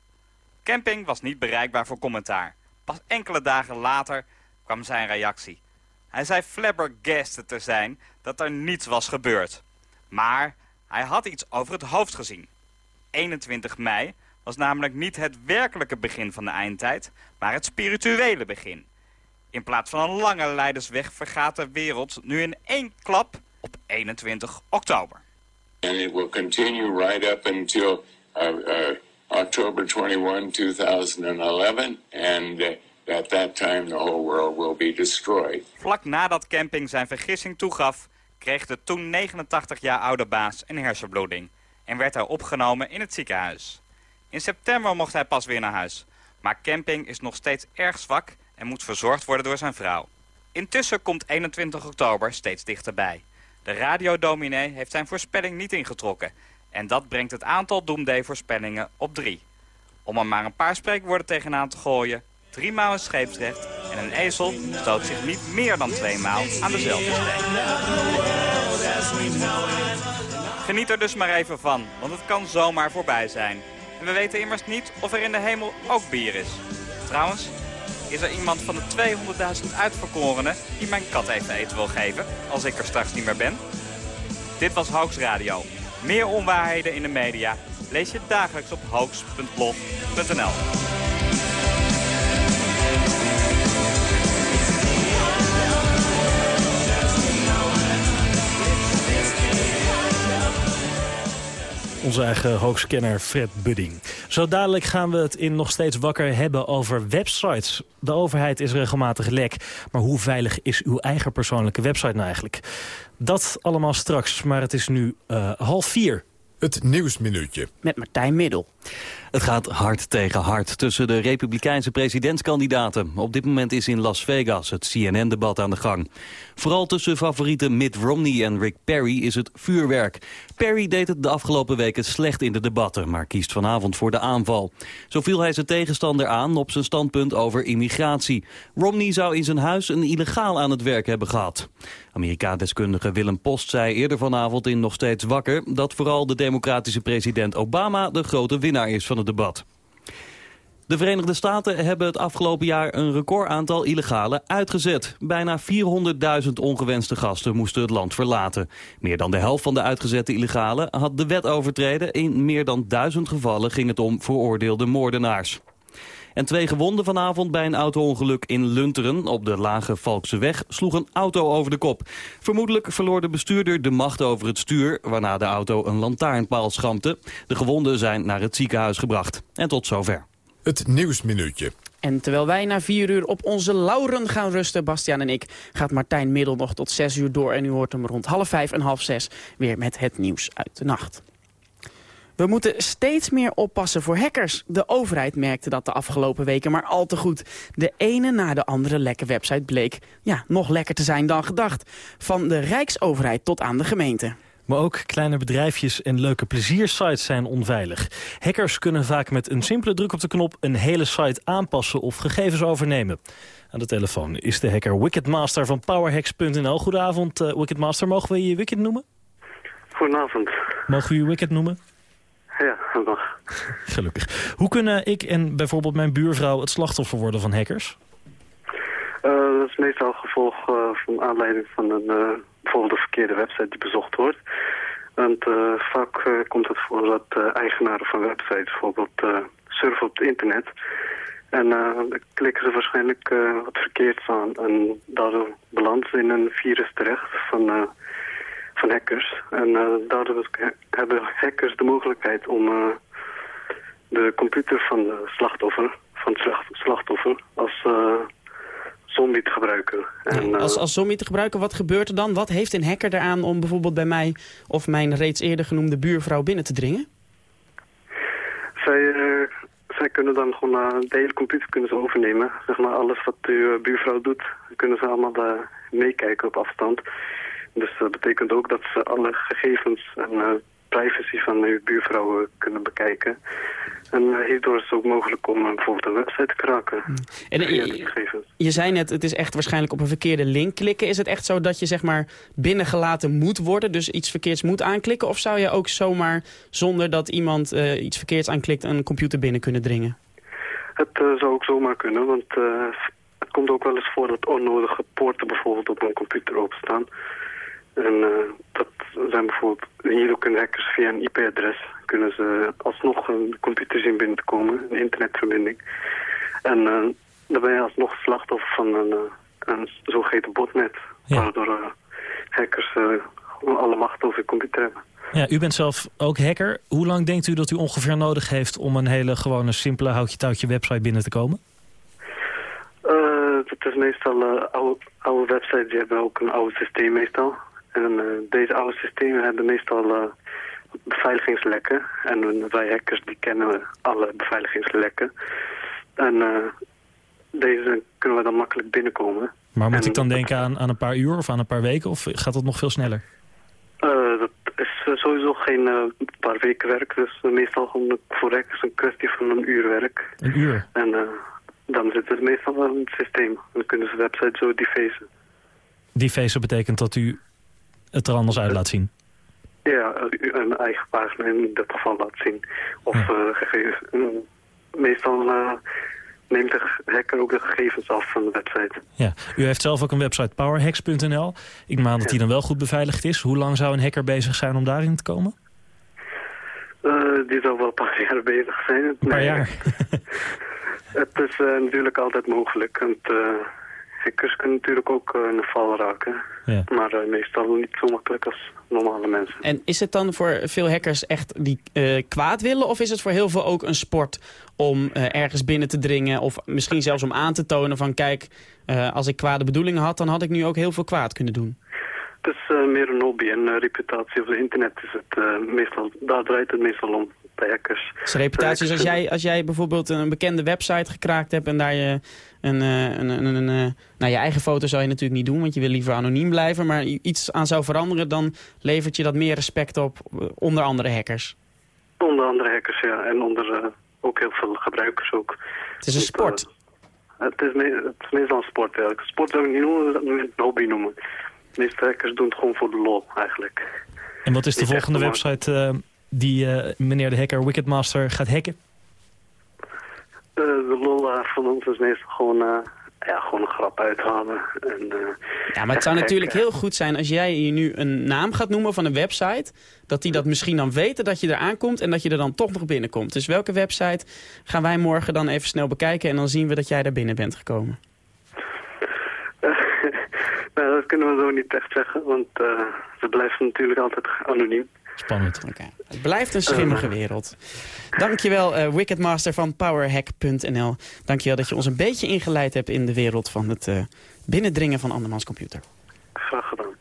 Speaker 13: Camping was niet bereikbaar voor commentaar. Pas enkele dagen later kwam zijn reactie. Hij zei flabbergasted te zijn dat er niets was gebeurd. Maar hij had iets over het hoofd gezien. 21 mei was namelijk niet het werkelijke begin van de eindtijd, maar het spirituele begin. In plaats van een lange leidersweg vergaat de wereld nu in één klap op 21 oktober.
Speaker 17: And it will continue right up until uh, uh, October 21, 2011. And uh, at that time, the whole world will be destroyed.
Speaker 13: Vlak nadat Camping zijn vergissing toegaf, kreeg de toen 89 jaar oude baas een hersenbloeding en werd hij opgenomen in het ziekenhuis. In september mocht hij pas weer naar huis, maar Camping is nog steeds erg zwak en moet verzorgd worden door zijn vrouw. Intussen komt 21 oktober steeds dichterbij. De radiodominee heeft zijn voorspelling niet ingetrokken en dat brengt het aantal doomday-voorspellingen op drie. Om er maar een paar spreekwoorden tegenaan te gooien, drie maal een scheepsrecht en een ezel stoot zich niet meer dan twee maal aan dezelfde steen. Geniet er dus maar even van, want het kan zomaar voorbij zijn. En we weten immers niet of er in de hemel ook bier is. Trouwens, is er iemand van de 200.000 uitverkorenen die mijn kat even eten wil geven, als ik er straks niet meer ben? Dit was Hoax Radio. Meer onwaarheden in de media lees je dagelijks op hoax.blog.nl.
Speaker 4: Onze eigen hoaxkenner Fred Budding. Zo dadelijk gaan we het in nog steeds wakker hebben over websites. De overheid is regelmatig lek. Maar hoe veilig is uw eigen persoonlijke website nou eigenlijk? Dat allemaal straks, maar het is nu uh, half vier.
Speaker 2: Het Nieuwsminuutje.
Speaker 3: Met Martijn Middel.
Speaker 11: Het gaat hard tegen hard tussen de republikeinse presidentskandidaten. Op dit moment is in Las Vegas het CNN-debat aan de gang. Vooral tussen favorieten Mitt Romney en Rick Perry is het vuurwerk. Perry deed het de afgelopen weken slecht in de debatten... maar kiest vanavond voor de aanval. Zo viel hij zijn tegenstander aan op zijn standpunt over immigratie. Romney zou in zijn huis een illegaal aan het werk hebben gehad. Amerika-deskundige Willem Post zei eerder vanavond in Nog Steeds Wakker... dat vooral de democratische president Obama de grote winnaar is van het debat. De Verenigde Staten hebben het afgelopen jaar een recordaantal illegale uitgezet. Bijna 400.000 ongewenste gasten moesten het land verlaten. Meer dan de helft van de uitgezette illegalen had de wet overtreden. In meer dan duizend gevallen ging het om veroordeelde moordenaars. En twee gewonden vanavond bij een auto-ongeluk in Lunteren op de Lage Valkseweg sloeg een auto over de kop. Vermoedelijk verloor de bestuurder de macht over het stuur, waarna de auto een lantaarnpaal schampte. De gewonden zijn naar het ziekenhuis gebracht. En tot zover.
Speaker 2: Het Nieuwsminuutje.
Speaker 3: En terwijl wij na vier uur op onze lauren gaan rusten, Bastiaan en ik, gaat Martijn Middel nog tot zes uur door. En u hoort hem rond half vijf en half zes weer met het nieuws uit de nacht. We moeten steeds meer oppassen voor hackers. De overheid merkte dat de afgelopen weken maar al te goed. De ene na de andere lekke website bleek ja, nog lekker te zijn dan gedacht. Van de Rijksoverheid tot aan de gemeente.
Speaker 4: Maar ook kleine bedrijfjes en leuke pleziersites zijn onveilig. Hackers kunnen vaak met een simpele druk op de knop een hele site aanpassen of gegevens overnemen. Aan de telefoon is de hacker Wicketmaster van powerhacks.nl. Goedenavond uh, Wicketmaster, mogen we je Wicked noemen?
Speaker 18: Goedenavond.
Speaker 4: Mogen we je Wicked noemen?
Speaker 18: Ja, mag.
Speaker 4: Gelukkig. Hoe kunnen ik en bijvoorbeeld mijn buurvrouw het slachtoffer worden van hackers?
Speaker 18: Uh, dat is meestal gevolg uh, van aanleiding van een, uh, bijvoorbeeld een verkeerde website die bezocht wordt. Want vaak komt het voor dat eigenaren van websites bijvoorbeeld surfen op het internet. En dan klikken ze waarschijnlijk wat verkeerd aan. En daardoor belanden ze in een virus terecht van van hackers. En uh, daardoor hebben hackers de mogelijkheid om uh, de computer van de slachtoffer, van het slachtoffer als uh, zombie te gebruiken.
Speaker 3: En, als, als zombie te gebruiken, wat gebeurt er dan? Wat heeft een hacker eraan om bijvoorbeeld bij mij of mijn reeds eerder genoemde buurvrouw binnen te dringen?
Speaker 18: Zij, zij kunnen dan gewoon de hele computer kunnen ze overnemen. Zeg maar alles wat uw buurvrouw doet, kunnen ze allemaal meekijken op afstand. Dus dat betekent ook dat ze alle gegevens en uh, privacy van uw buurvrouw kunnen bekijken. En uh, hierdoor is het ook mogelijk om uh, bijvoorbeeld een website te kraken.
Speaker 3: Hmm. En, je, je zei net, het is echt waarschijnlijk op een verkeerde link klikken. Is het echt zo dat je zeg maar binnengelaten moet worden, dus iets verkeerds moet aanklikken? Of zou je ook zomaar, zonder dat iemand iets verkeerds aanklikt, een computer binnen kunnen dringen?
Speaker 18: Het zou ook zomaar kunnen, want het komt ook wel eens voor dat onnodige poorten bijvoorbeeld op een computer openstaan. En uh, dat zijn bijvoorbeeld, hierdoor kunnen hackers via een IP-adres, kunnen ze alsnog een computer zien binnen te komen, een internetverbinding. En uh, dan ben je alsnog slachtoffer van een, uh, een zogeheten botnet, ja. waardoor hackers alle macht over je computer hebben.
Speaker 4: Ja, u bent zelf ook hacker. Hoe lang denkt u dat u ongeveer nodig heeft om een hele gewone simpele houtje-touwtje website binnen te komen?
Speaker 18: het is meestal oude, oude websites, die hebben ook een oude systeem meestal. En uh, deze oude systemen hebben meestal uh, beveiligingslekken. En wij hackers die kennen alle beveiligingslekken. En deze kunnen we dan makkelijk binnenkomen.
Speaker 4: Maar moet en, ik dan denken aan, aan een paar uur of aan een paar weken? Of gaat dat nog veel sneller?
Speaker 18: dat is sowieso geen paar weken werk. Dus meestal gewoon voor hackers een kwestie van een uur werk.
Speaker 4: Een uur?
Speaker 18: En dan zit het meestal wel in het systeem. Dan kunnen ze de website zo defacen.
Speaker 4: Defacen betekent dat u het er anders uit laat zien?
Speaker 18: Ja, een eigen pagina in dat geval laat zien. Of ja. uh, gegevens. Meestal uh, neemt de hacker ook de gegevens af van de website.
Speaker 4: Ja, u heeft zelf ook een website powerhacks.nl. Ik maak dat ja. die dan wel goed beveiligd is. Hoe lang zou een hacker bezig zijn om daarin te komen?
Speaker 18: Uh, die zou wel een paar jaar bezig zijn.
Speaker 4: Een paar nee. jaar?
Speaker 18: het is natuurlijk altijd mogelijk. En hackers kunnen natuurlijk ook uh, in de val raken.
Speaker 4: Ja.
Speaker 18: Maar uh, meestal niet zo makkelijk als normale mensen.
Speaker 3: En is het dan voor veel hackers echt die uh, kwaad willen? Of is het voor heel veel ook een sport om ergens binnen te dringen? Of misschien zelfs om aan te tonen van kijk, als ik kwade bedoelingen had... dan had ik nu ook heel veel kwaad kunnen doen.
Speaker 18: Het is eh, meer een hobby en reputatie op het internet is het meestal, daar draait het meestal om hackers.
Speaker 3: Dus reputatie is als jij, als jij bijvoorbeeld een bekende website gekraakt hebt en daar je een, een, een, een, een nou je eigen foto zou je natuurlijk niet doen, want je wil liever anoniem blijven, maar iets aan zou veranderen, dan levert je dat meer respect op onder andere hackers.
Speaker 18: Onder andere hackers, ja, en onder ook heel veel gebruikers ook.
Speaker 3: Het is een sport.
Speaker 18: het, is me, het is meestal een sport, ja. Sport zou ik niet noemen, dat moet een hobby noemen. De meeste hackers doen het gewoon voor de lol, eigenlijk.
Speaker 4: En wat is de
Speaker 18: Niet
Speaker 4: volgende website eh, die eh, meneer de hacker Wickedmaster gaat hacken?
Speaker 18: Eh, de lol eh, van ons is meestal gewoon, eh, ja, gewoon een grap uithalen. En, eh,
Speaker 3: Ja, maar het zou natuurlijk
Speaker 18: hacken.
Speaker 3: heel goed zijn als jij hier nu een naam gaat noemen van een website. Dat die dat misschien dan weten dat je er aankomt en dat je er dan toch nog binnenkomt. Dus welke website gaan wij morgen dan even snel bekijken en dan zien we dat jij daar binnen bent gekomen.
Speaker 18: nou, dat kunnen we zo niet echt zeggen, want eh, ze blijven natuurlijk altijd anoniem.
Speaker 4: Spannend.
Speaker 3: Het blijft een schimmige wereld. Dankjewel uh, Wickedmaster van powerhack.nl. Dankjewel dat je ons een beetje ingeleid hebt in de wereld van het eh, binnendringen van andermans computer.
Speaker 18: Graag gedaan.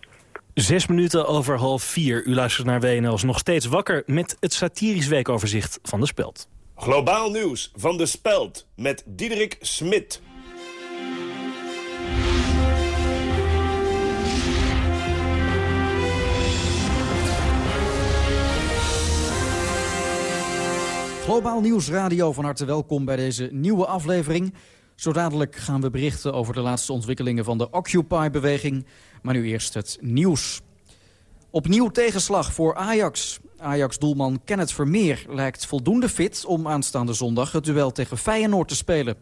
Speaker 4: Zes minuten over half vier. U luistert naar WNL's nog steeds wakker met het satirisch weekoverzicht van de Speld.
Speaker 19: Globaal nieuws van de Speld met Diederik Smit.
Speaker 20: Globaal Nieuws Radio, van harte welkom bij deze nieuwe aflevering. Zo dadelijk gaan we berichten over de laatste ontwikkelingen van de Occupy-beweging. Maar nu eerst het nieuws. Opnieuw tegenslag voor Ajax. Ajax-doelman Kenneth Vermeer lijkt voldoende fit om aanstaande zondag het duel tegen Feyenoord te spelen.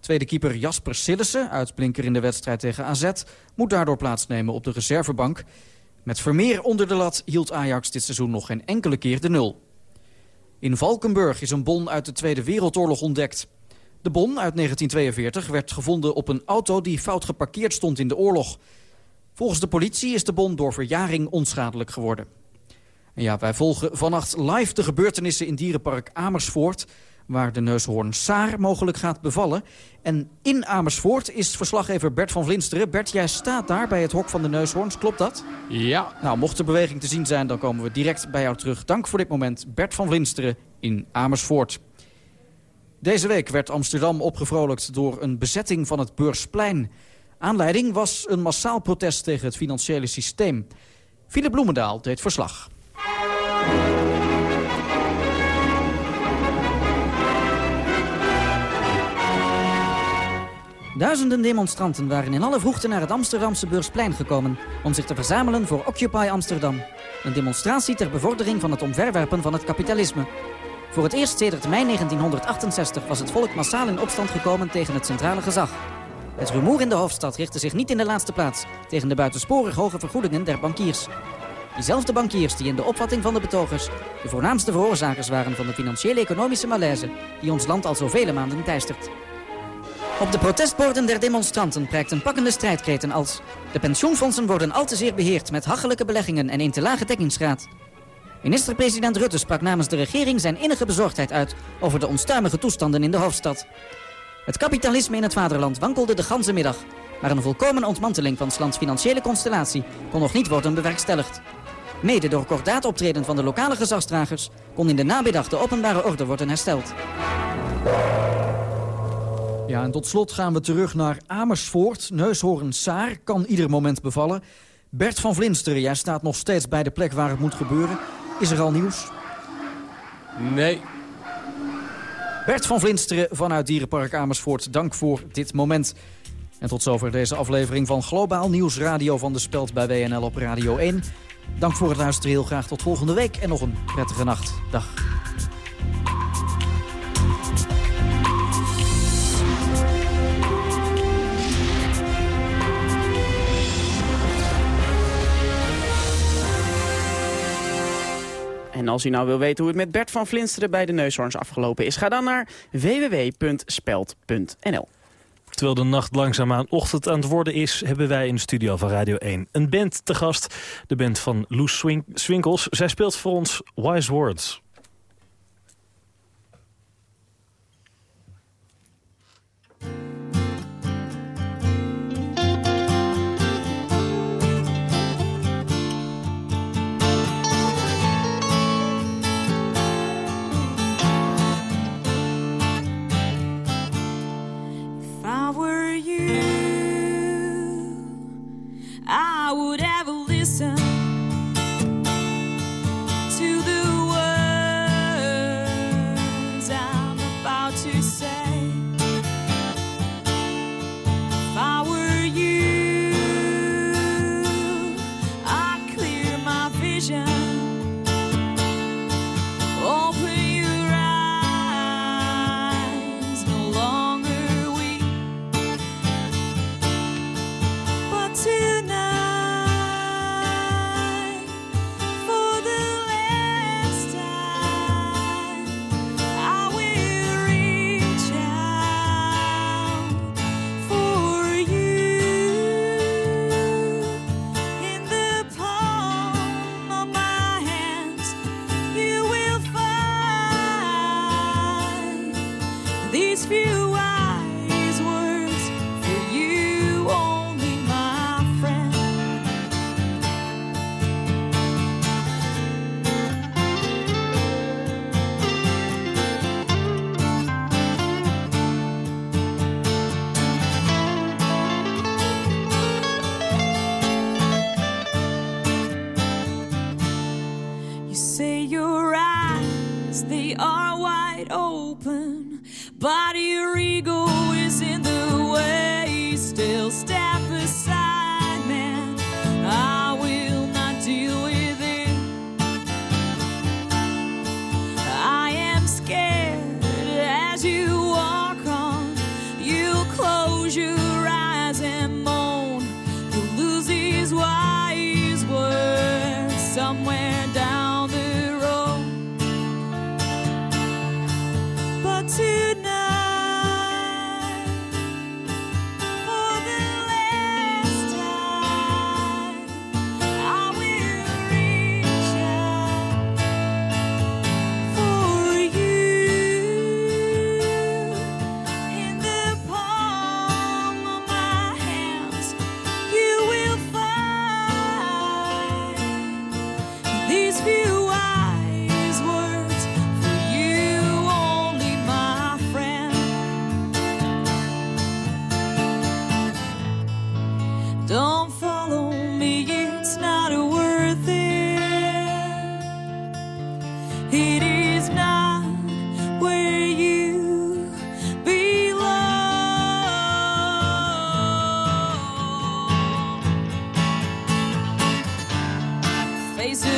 Speaker 20: Tweede keeper Jasper Sillissen, uitblinker in de wedstrijd tegen AZ... moet daardoor plaatsnemen op de reservebank. Met Vermeer onder de lat hield Ajax dit seizoen nog geen enkele keer de nul. In Valkenburg is een bon uit de Tweede Wereldoorlog ontdekt. De bon uit 1942 werd gevonden op een auto die fout geparkeerd stond in de oorlog. Volgens de politie is de bon door verjaring onschadelijk geworden. En ja, wij volgen vannacht live de gebeurtenissen in dierenpark Amersfoort... waar de neushoorn Saar mogelijk gaat bevallen. En in Amersfoort is verslaggever Bert van Vlinsteren. Bert, jij staat daar bij het hok van de neushoorns, klopt dat?
Speaker 21: Ja.
Speaker 20: Nou, mocht er beweging te zien zijn, dan komen we direct bij jou terug. Dank voor dit moment, Bert van Vlinsteren in Amersfoort. Deze week werd Amsterdam opgevrolijkt door een bezetting van het Beursplein. Aanleiding was een massaal protest tegen het financiële systeem. Philip Bloemendaal deed verslag. Duizenden demonstranten waren in alle vroegte naar het Amsterdamse Beursplein gekomen... om zich te verzamelen voor Occupy Amsterdam. Een demonstratie ter bevordering van het omverwerpen van het kapitalisme. Voor het eerst sedert mei 1968 was het volk massaal in opstand gekomen tegen het centrale gezag. Het rumoer in de hoofdstad richtte zich niet in de laatste plaats... tegen de buitensporig hoge vergoedingen der bankiers. Diezelfde bankiers die in de opvatting van de betogers... de voornaamste veroorzakers waren van de financiële-economische malaise... die ons land al zoveel maanden teistert. Op de protestborden der demonstranten prijkten pakkende strijdkreten als... de pensioenfondsen worden al te zeer beheerd met hachelijke beleggingen en een te lage dekkingsgraad. Minister-president Rutte sprak namens de regering zijn innige bezorgdheid uit... over de onstuimige toestanden in de hoofdstad. Het kapitalisme in het vaderland wankelde de ganse middag... maar een volkomen ontmanteling van 's lands financiële constellatie... kon nog niet worden bewerkstelligd. Mede door kordaat optreden van de lokale gezagsdragers... kon in de namiddag de openbare orde worden hersteld. Ja, en tot slot gaan we terug naar Amersfoort. Neushoorn Saar kan ieder moment bevallen. Bert van Vlinsteren, jij staat nog steeds bij de plek waar het moet gebeuren. Is er al nieuws?
Speaker 21: Nee.
Speaker 20: Bert van Vlinsteren vanuit Dierenpark Amersfoort, dank voor dit moment. En tot zover deze aflevering van Globaal Nieuws Radio van de Speld bij WNL op Radio 1. Dank voor het luisteren, heel graag tot volgende week en nog een prettige nacht. Dag.
Speaker 3: En als u nou wil weten hoe het met Bert van Vlinsteren bij de neushoorns afgelopen is... ga dan naar www.speld.nl.
Speaker 4: Terwijl de nacht langzaamaan ochtend aan het worden is... hebben wij in de studio van Radio 1 een band te gast. De band van Loes Swinkels. Zij speelt voor ons Wise Words.
Speaker 7: Few eyes.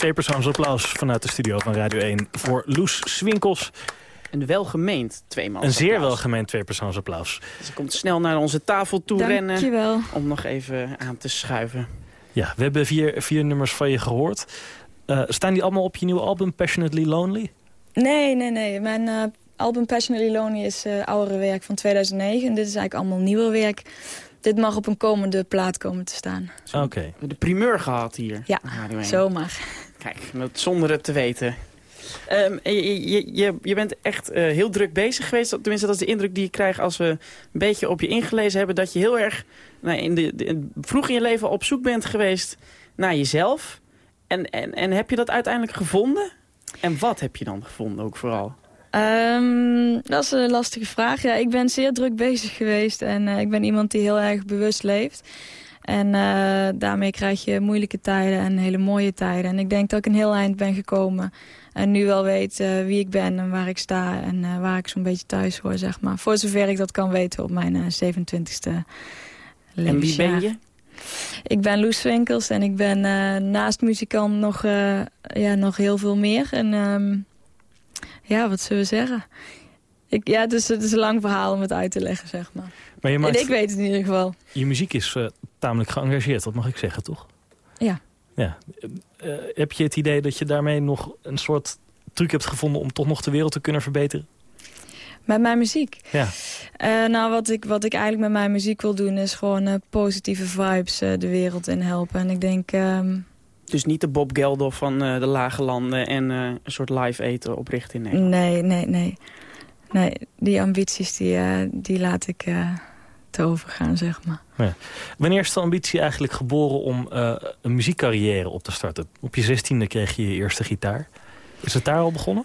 Speaker 4: Een tweepersoons applaus vanuit de studio van Radio 1 voor Loes Swinkels.
Speaker 3: Een welgemeend tweemans
Speaker 4: Een zeer welgemeend tweepersoons applaus.
Speaker 3: Ze komt snel naar onze tafel toe
Speaker 22: Dankjewel.
Speaker 3: rennen om nog even aan te schuiven.
Speaker 4: Ja, we hebben vier, vier nummers van je gehoord. Eh, staan die allemaal op je nieuwe album Passionately Lonely?
Speaker 22: Nee, nee, nee. Mijn eh, album Passionately Lonely is eh oudere werk van 2009. En dit is eigenlijk allemaal nieuwer werk. Dit mag op een komende plaat komen te staan.
Speaker 4: Oké.
Speaker 3: De primeur gehad hier.
Speaker 22: Ja,
Speaker 3: op Radio 1.
Speaker 22: zomaar.
Speaker 3: Kijk, zonder het te weten. Ehm, je, je, je, je bent echt eh, heel druk bezig geweest. Tenminste, dat is de indruk die ik krijg als we een beetje op je ingelezen hebben. Dat je heel erg nou, in de- vroeg in je leven op zoek bent geweest naar jezelf. En, en, en heb je dat uiteindelijk gevonden? En wat heb je dan gevonden ook vooral?
Speaker 22: Ehm, dat is een lastige vraag. Ja, ik ben zeer druk bezig geweest en eh, ik ben iemand die heel erg bewust leeft. En uh, daarmee krijg je moeilijke tijden en hele mooie tijden. En ik denk dat ik een heel eind ben gekomen. En nu wel weet uh, wie ik ben en waar ik sta en uh, waar ik zo'n beetje thuis hoor, zeg maar. Voor zover ik dat kan weten op mijn 27e levensjaar.
Speaker 3: En wie ben je?
Speaker 22: Ik ben Loes Winkels en ik ben naast muzikant nog, ja, nog heel veel meer. En um, ja, wat zullen we zeggen? Ik, ja, het is, het is een lang verhaal om het uit te leggen, zeg maar.
Speaker 4: maar je maakt,
Speaker 22: en ik weet het in ieder geval.
Speaker 4: Je muziek is uh, tamelijk geëngageerd, dat mag ik zeggen, toch?
Speaker 22: Ja.
Speaker 4: ja. heb je het idee dat je daarmee nog een soort truc hebt gevonden... om toch nog de wereld te kunnen verbeteren?
Speaker 22: Met mijn muziek?
Speaker 4: Ja.
Speaker 22: Uh, nou, wat ik, wat ik eigenlijk met mijn muziek wil doen... is gewoon uh, positieve vibes uh, de wereld in helpen. En ik denk... Um...
Speaker 3: Dus niet de Bob Geldof van de Lage Landen... en een soort live eten oprichten in Nederland?
Speaker 22: Nee, nee, nee. Nee, die ambities die, die laat ik te overgaan, zeg maar.
Speaker 4: Ja. Wanneer is de ambitie eigenlijk geboren om een muziekcarrière op te starten? Op je zestiende kreeg je je eerste gitaar. Is het daar al begonnen?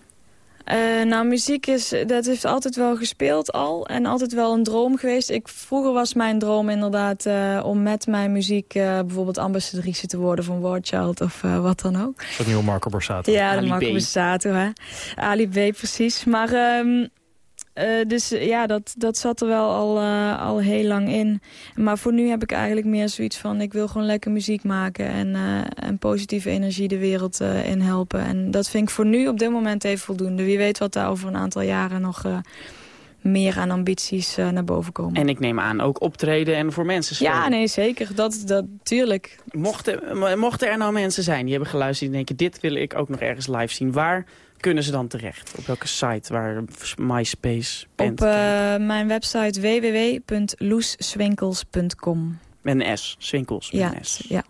Speaker 22: Uh, nou, muziek is, dat heeft altijd wel gespeeld al. En altijd wel een droom geweest. Ik, vroeger was mijn droom inderdaad uh, om met mijn muziek... Uh, bijvoorbeeld ambassadrice te worden van Wardchild of wat dan ook.
Speaker 4: Dat nieuwe Marco Borsato.
Speaker 22: Ja, de Marco Borsato, hè. Ali B, precies. Maar... Um, uh, dus ja, dat, dat zat er wel al, uh, al heel lang in. Maar voor nu heb ik eigenlijk meer zoiets van... ik wil gewoon lekker muziek maken en, uh, en positieve energie de wereld in helpen. En dat vind ik voor nu op dit moment even voldoende. Wie weet wat daar over een aantal jaren nog meer aan ambities naar boven komen.
Speaker 3: En ik neem aan ook optreden en voor mensen spelen.
Speaker 22: Ja, nee, zeker. Dat, dat, tuurlijk.
Speaker 3: Mochten, mochten er nou mensen zijn die hebben geluisterd... die denken, dit wil ik ook nog ergens live zien. Waar kunnen ze dan terecht? Op welke site? Waar MySpace?
Speaker 22: Op uh, mijn website www.loeswinkels.com.
Speaker 3: Met een S, Swinkels met
Speaker 22: ja,
Speaker 3: een S.
Speaker 22: Ja.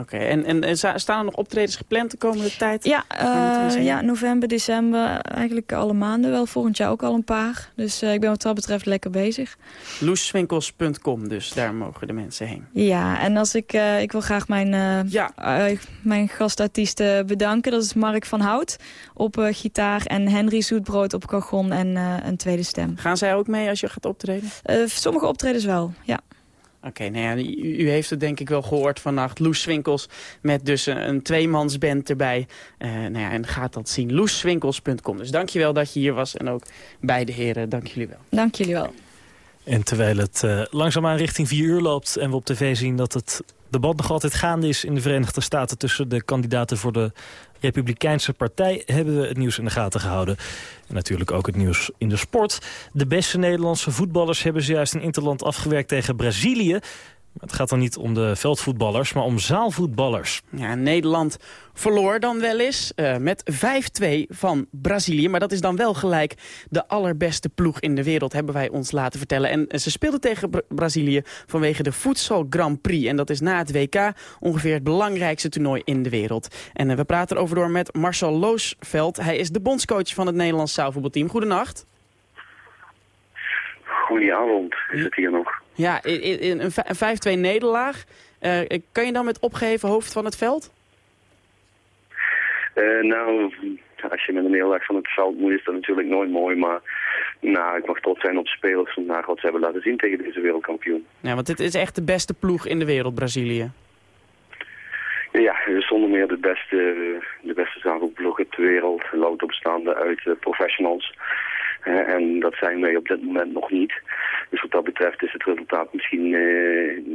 Speaker 3: Oké, okay. en, en, en, staan er nog optredens gepland de komende tijd?
Speaker 22: Ja, uh, ja november, december, eigenlijk alle maanden wel. Volgend jaar ook al een paar. Dus uh, ik ben wat dat betreft lekker bezig.
Speaker 3: Loeswinkels.com, dus daar mogen de mensen heen.
Speaker 22: Ja, en als ik, uh, ik wil graag mijn,
Speaker 3: ja.
Speaker 22: mijn gastartiesten bedanken. Dat is Mark van Hout op gitaar en Henry Zoetbrood op cajon en een tweede stem.
Speaker 3: Gaan zij ook mee als je gaat optreden?
Speaker 22: sommige optredens wel, ja.
Speaker 3: Oké, okay, nou ja, u, u, heeft het denk ik wel gehoord vannacht. Loes Swinkels met dus een, een tweemansband erbij. Uh, nou ja, en gaat dat zien. loeswinkels.com. Dus dankjewel dat je hier was. En ook beide heren, dank jullie wel.
Speaker 22: Dank jullie wel.
Speaker 4: En terwijl het uh, langzaamaan richting vier uur loopt... en we op tv zien dat het debat nog altijd gaande is in de Verenigde Staten... tussen de kandidaten voor de Republikeinse Partij... hebben we het nieuws in de gaten gehouden. En natuurlijk ook het nieuws in de sport. De beste Nederlandse voetballers hebben zojuist een interland afgewerkt tegen Brazilië. Het gaat dan niet om de veldvoetballers, maar om zaalvoetballers.
Speaker 3: Ja, Nederland verloor dan wel eens uh, met 5-2 van Brazilië. Maar dat is dan wel gelijk de allerbeste ploeg in de wereld, hebben wij ons laten vertellen. En uh, ze speelden tegen Bra Brazilië vanwege de Voedsel Grand Prix. En dat is na het WK ongeveer het belangrijkste toernooi in de wereld. En uh, we praten erover door met Marcel Loosveld. Hij is de bondscoach van het Nederlands zaalvoetbalteam. Goedenacht.
Speaker 23: Goedenavond, is het hier nog.
Speaker 3: Ja, in, een 5-2 nederlaag. Uh, kan je dan met opgeheven hoofd van het veld?
Speaker 23: Uh, nou, als je met een nederlaag van het veld moet, is dat natuurlijk nooit mooi. Maar nou, ik mag trots zijn op de spelers vandaag wat ze hebben laten zien tegen deze wereldkampioen.
Speaker 3: Ja, want dit is echt de beste ploeg in de wereld, Brazilië.
Speaker 23: Ja, zonder meer de beste, de beste zakenploeg ter wereld. Louter bestaande uit uh, professionals. En dat zijn wij op dit moment nog niet. Dus wat dat betreft is het resultaat misschien uh,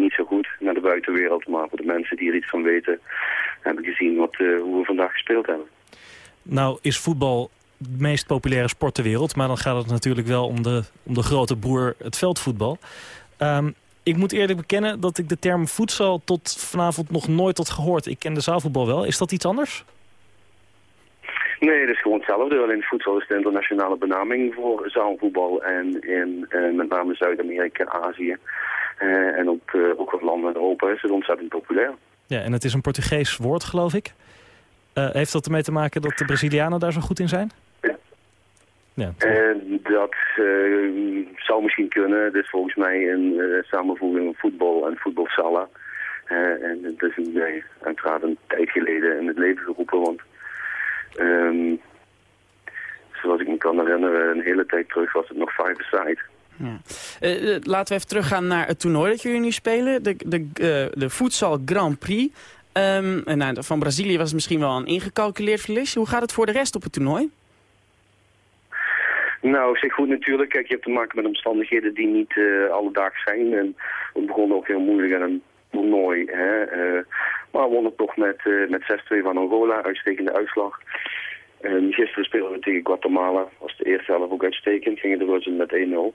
Speaker 23: niet zo goed naar de buitenwereld. Maar voor de mensen die er iets van weten, hebben gezien wat, uh, hoe we vandaag gespeeld hebben.
Speaker 4: Nou is voetbal de meest populaire sport ter wereld. Maar dan gaat het natuurlijk wel om de, om de grote broer, het veldvoetbal. Um, ik moet eerlijk bekennen dat ik de term voedsel tot vanavond nog nooit had gehoord. Ik ken de zaalvoetbal wel. Is dat iets anders?
Speaker 23: Nee, het is gewoon hetzelfde. Alleen voedsel is de internationale benaming voor zaalvoetbal. En in uh, met name Zuid-Amerika, Azië uh, en ook, uh, ook wat landen in Europa is het ontzettend populair.
Speaker 4: Ja, en het is een Portugees woord, geloof ik. heeft dat ermee te maken dat de Brazilianen daar zo goed in zijn?
Speaker 23: Ja. Uh, dat zou misschien kunnen. Het is volgens mij een samenvoeging van voetbal en voetbalsala. en het is een, uiteraard een tijd geleden in het leven geroepen. Want um, zoals ik me kan herinneren, een hele tijd terug was het nog five-a-side.
Speaker 3: Ja. Uh, laten we even teruggaan naar het toernooi dat jullie nu spelen. De, de, uh, de Futsal Grand Prix. Um, nou, van Brazilië was het misschien wel een ingecalculeerd verlies. Hoe gaat het voor de rest op het toernooi?
Speaker 23: Nou, zeg goed natuurlijk. Kijk, je hebt te maken met omstandigheden die niet uh, alledaags zijn. En we begonnen ook heel moeilijk aan een toernooi. Hè. Uh, maar wonnen toch met, uh, met 6-2 van Angola. Uitstekende uitslag. Um, gisteren speelden we tegen Guatemala. Was de eerste helft ook uitstekend. Gingen de Russen met 1-0.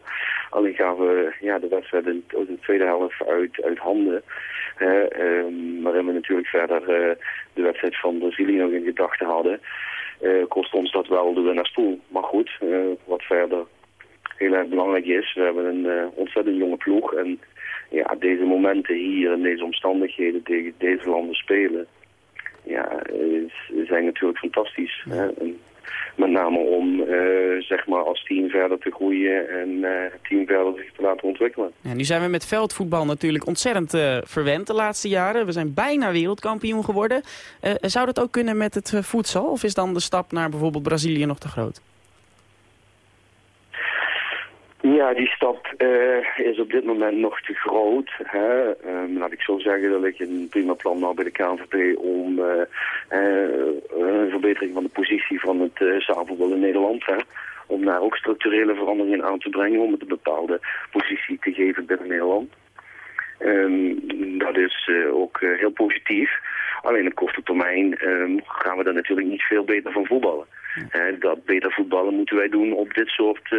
Speaker 23: Alleen gaven we ja, de wedstrijd in, de tweede helft uit, uit handen. Um, waarin we natuurlijk verder uh, de wedstrijd van Brazilië nog in gedachten hadden. Uh, kost ons dat wel de winnaarstoel. Maar goed, wat verder heel erg belangrijk is. We hebben een ontzettend jonge ploeg. En ja, deze momenten hier in deze omstandigheden tegen deze landen spelen ja, zijn natuurlijk fantastisch. Hè? En met name om uh, zeg maar als team verder te groeien en uh, het team verder zich te laten ontwikkelen.
Speaker 3: Ja, nu zijn we met veldvoetbal natuurlijk ontzettend uh, verwend de laatste jaren. We zijn bijna wereldkampioen geworden. zou dat ook kunnen met het voedsel? Of is dan de stap naar bijvoorbeeld Brazilië nog te groot?
Speaker 23: Ja, die stap uh, is op dit moment nog te groot. Hè. Um, laat ik zo zeggen, dat ik een prima plan nou bij de KNVB om uh, uh, een verbetering van de positie van het uh, zaalvoetbal in Nederland. Hè. Om daar ook structurele veranderingen aan te brengen, om het een bepaalde positie te geven binnen Nederland. Um, dat is ook heel positief. Alleen op korte termijn um, gaan we er natuurlijk niet veel beter van voetballen. Ja. dat beter voetballen moeten wij doen op dit soort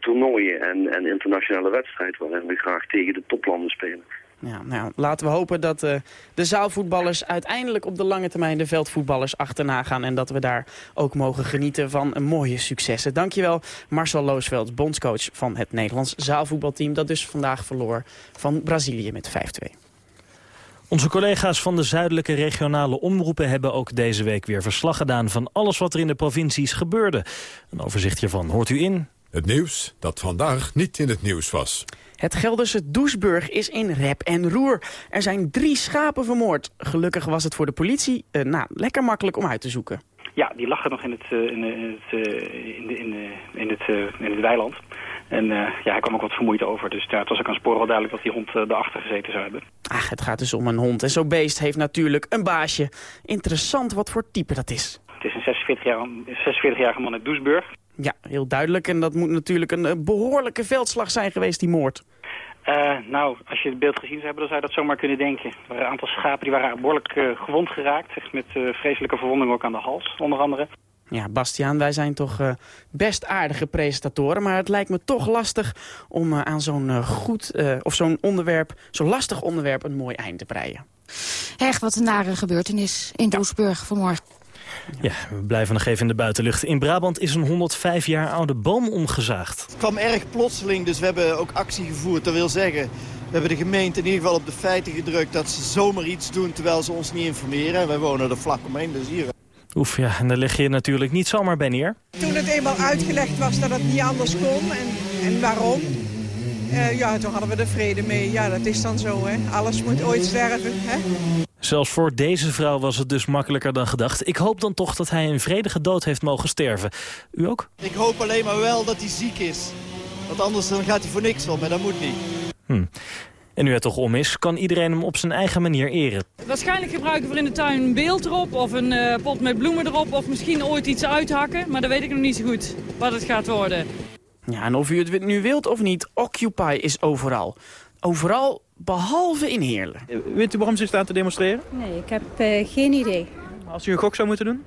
Speaker 23: toernooien en, en internationale wedstrijden waarin we graag tegen de toplanden spelen.
Speaker 3: Ja, nou, laten we hopen dat uh, de zaalvoetballers uiteindelijk op de lange termijn de veldvoetballers achterna gaan. En dat we daar ook mogen genieten van een mooie successen. Dankjewel Marcel Loosveld, bondscoach van het Nederlands zaalvoetbalteam. Dat dus vandaag verloor van Brazilië met 5-2.
Speaker 4: Onze collega's van de zuidelijke regionale omroepen hebben ook deze week weer verslag gedaan van alles wat er in de provincies gebeurde. Een overzicht hiervan hoort u in
Speaker 2: het nieuws dat vandaag niet in het nieuws was.
Speaker 3: Het Gelderse Doesburg is in rep en roer. Er zijn drie schapen vermoord. Gelukkig was het voor de politie uh, nou, lekker makkelijk om uit te zoeken.
Speaker 24: Ja, die lagen nog in het, uh, in, het, uh, in, de, in, in, het, in het weiland. En ja, hij kwam ook wat vermoeid over. Dus ja, het was ook aan sporen wel duidelijk dat die hond erachter gezeten zou hebben.
Speaker 3: Ach, het gaat dus om een hond. En zo'n beest heeft natuurlijk een baasje. Interessant wat voor type dat is.
Speaker 24: Het is een 46-jarige 46 man uit Doesburg.
Speaker 3: Ja, heel duidelijk. En dat moet natuurlijk een behoorlijke veldslag zijn geweest, die moord.
Speaker 24: Uh, nou, als je het beeld gezien zou hebben, dan zou je dat zomaar kunnen denken. Er waren een aantal schapen die waren behoorlijk uh, gewond geraakt. Echt met uh, vreselijke verwondingen ook aan de hals, onder andere.
Speaker 3: Ja, Bastiaan, wij zijn toch best aardige presentatoren. Maar het lijkt me toch lastig om aan zo'n goed, of zo'n onderwerp, zo'n lastig onderwerp, een mooi eind te breien.
Speaker 25: Echt, wat een nare gebeurtenis in Doesburg vanmorgen.
Speaker 4: Ja, we blijven nog even in de buitenlucht. In Brabant is een 105 jaar oude boom omgezaagd.
Speaker 26: Het kwam erg plotseling, dus we hebben ook actie gevoerd. Dat wil zeggen, we hebben de gemeente in ieder geval op de feiten gedrukt... dat ze zomaar iets doen terwijl ze ons niet informeren. Wij wonen er vlak omheen, dus hier...
Speaker 4: Oef, ja, en daar leg je natuurlijk niet zomaar bij neer.
Speaker 27: Toen het eenmaal uitgelegd was dat het niet anders kon en, en waarom... Uh, ja, toen hadden we er vrede mee. Ja, dat is dan zo, hè. Alles moet ooit sterven, hè.
Speaker 4: Zelfs voor deze vrouw was het dus makkelijker dan gedacht. Ik hoop dan toch dat hij een vredige dood heeft mogen sterven. U ook?
Speaker 26: Ik hoop alleen maar wel dat hij ziek is. Want anders dan gaat hij voor niks wel, maar dat moet niet.
Speaker 4: Hm. En nu het toch om is, kan iedereen hem op zijn eigen manier eren.
Speaker 28: Waarschijnlijk gebruiken we in de tuin een beeld erop of een uh, pot met bloemen erop... of misschien ooit iets uithakken, maar dat weet ik nog niet zo goed wat het gaat worden.
Speaker 3: Ja, en of u het nu wilt of niet, Occupy is overal. Overal behalve in Heerlen.
Speaker 29: Weet u waarom ze staan te demonstreren?
Speaker 30: Nee, ik heb uh, geen idee.
Speaker 29: Als u een gok zou moeten doen?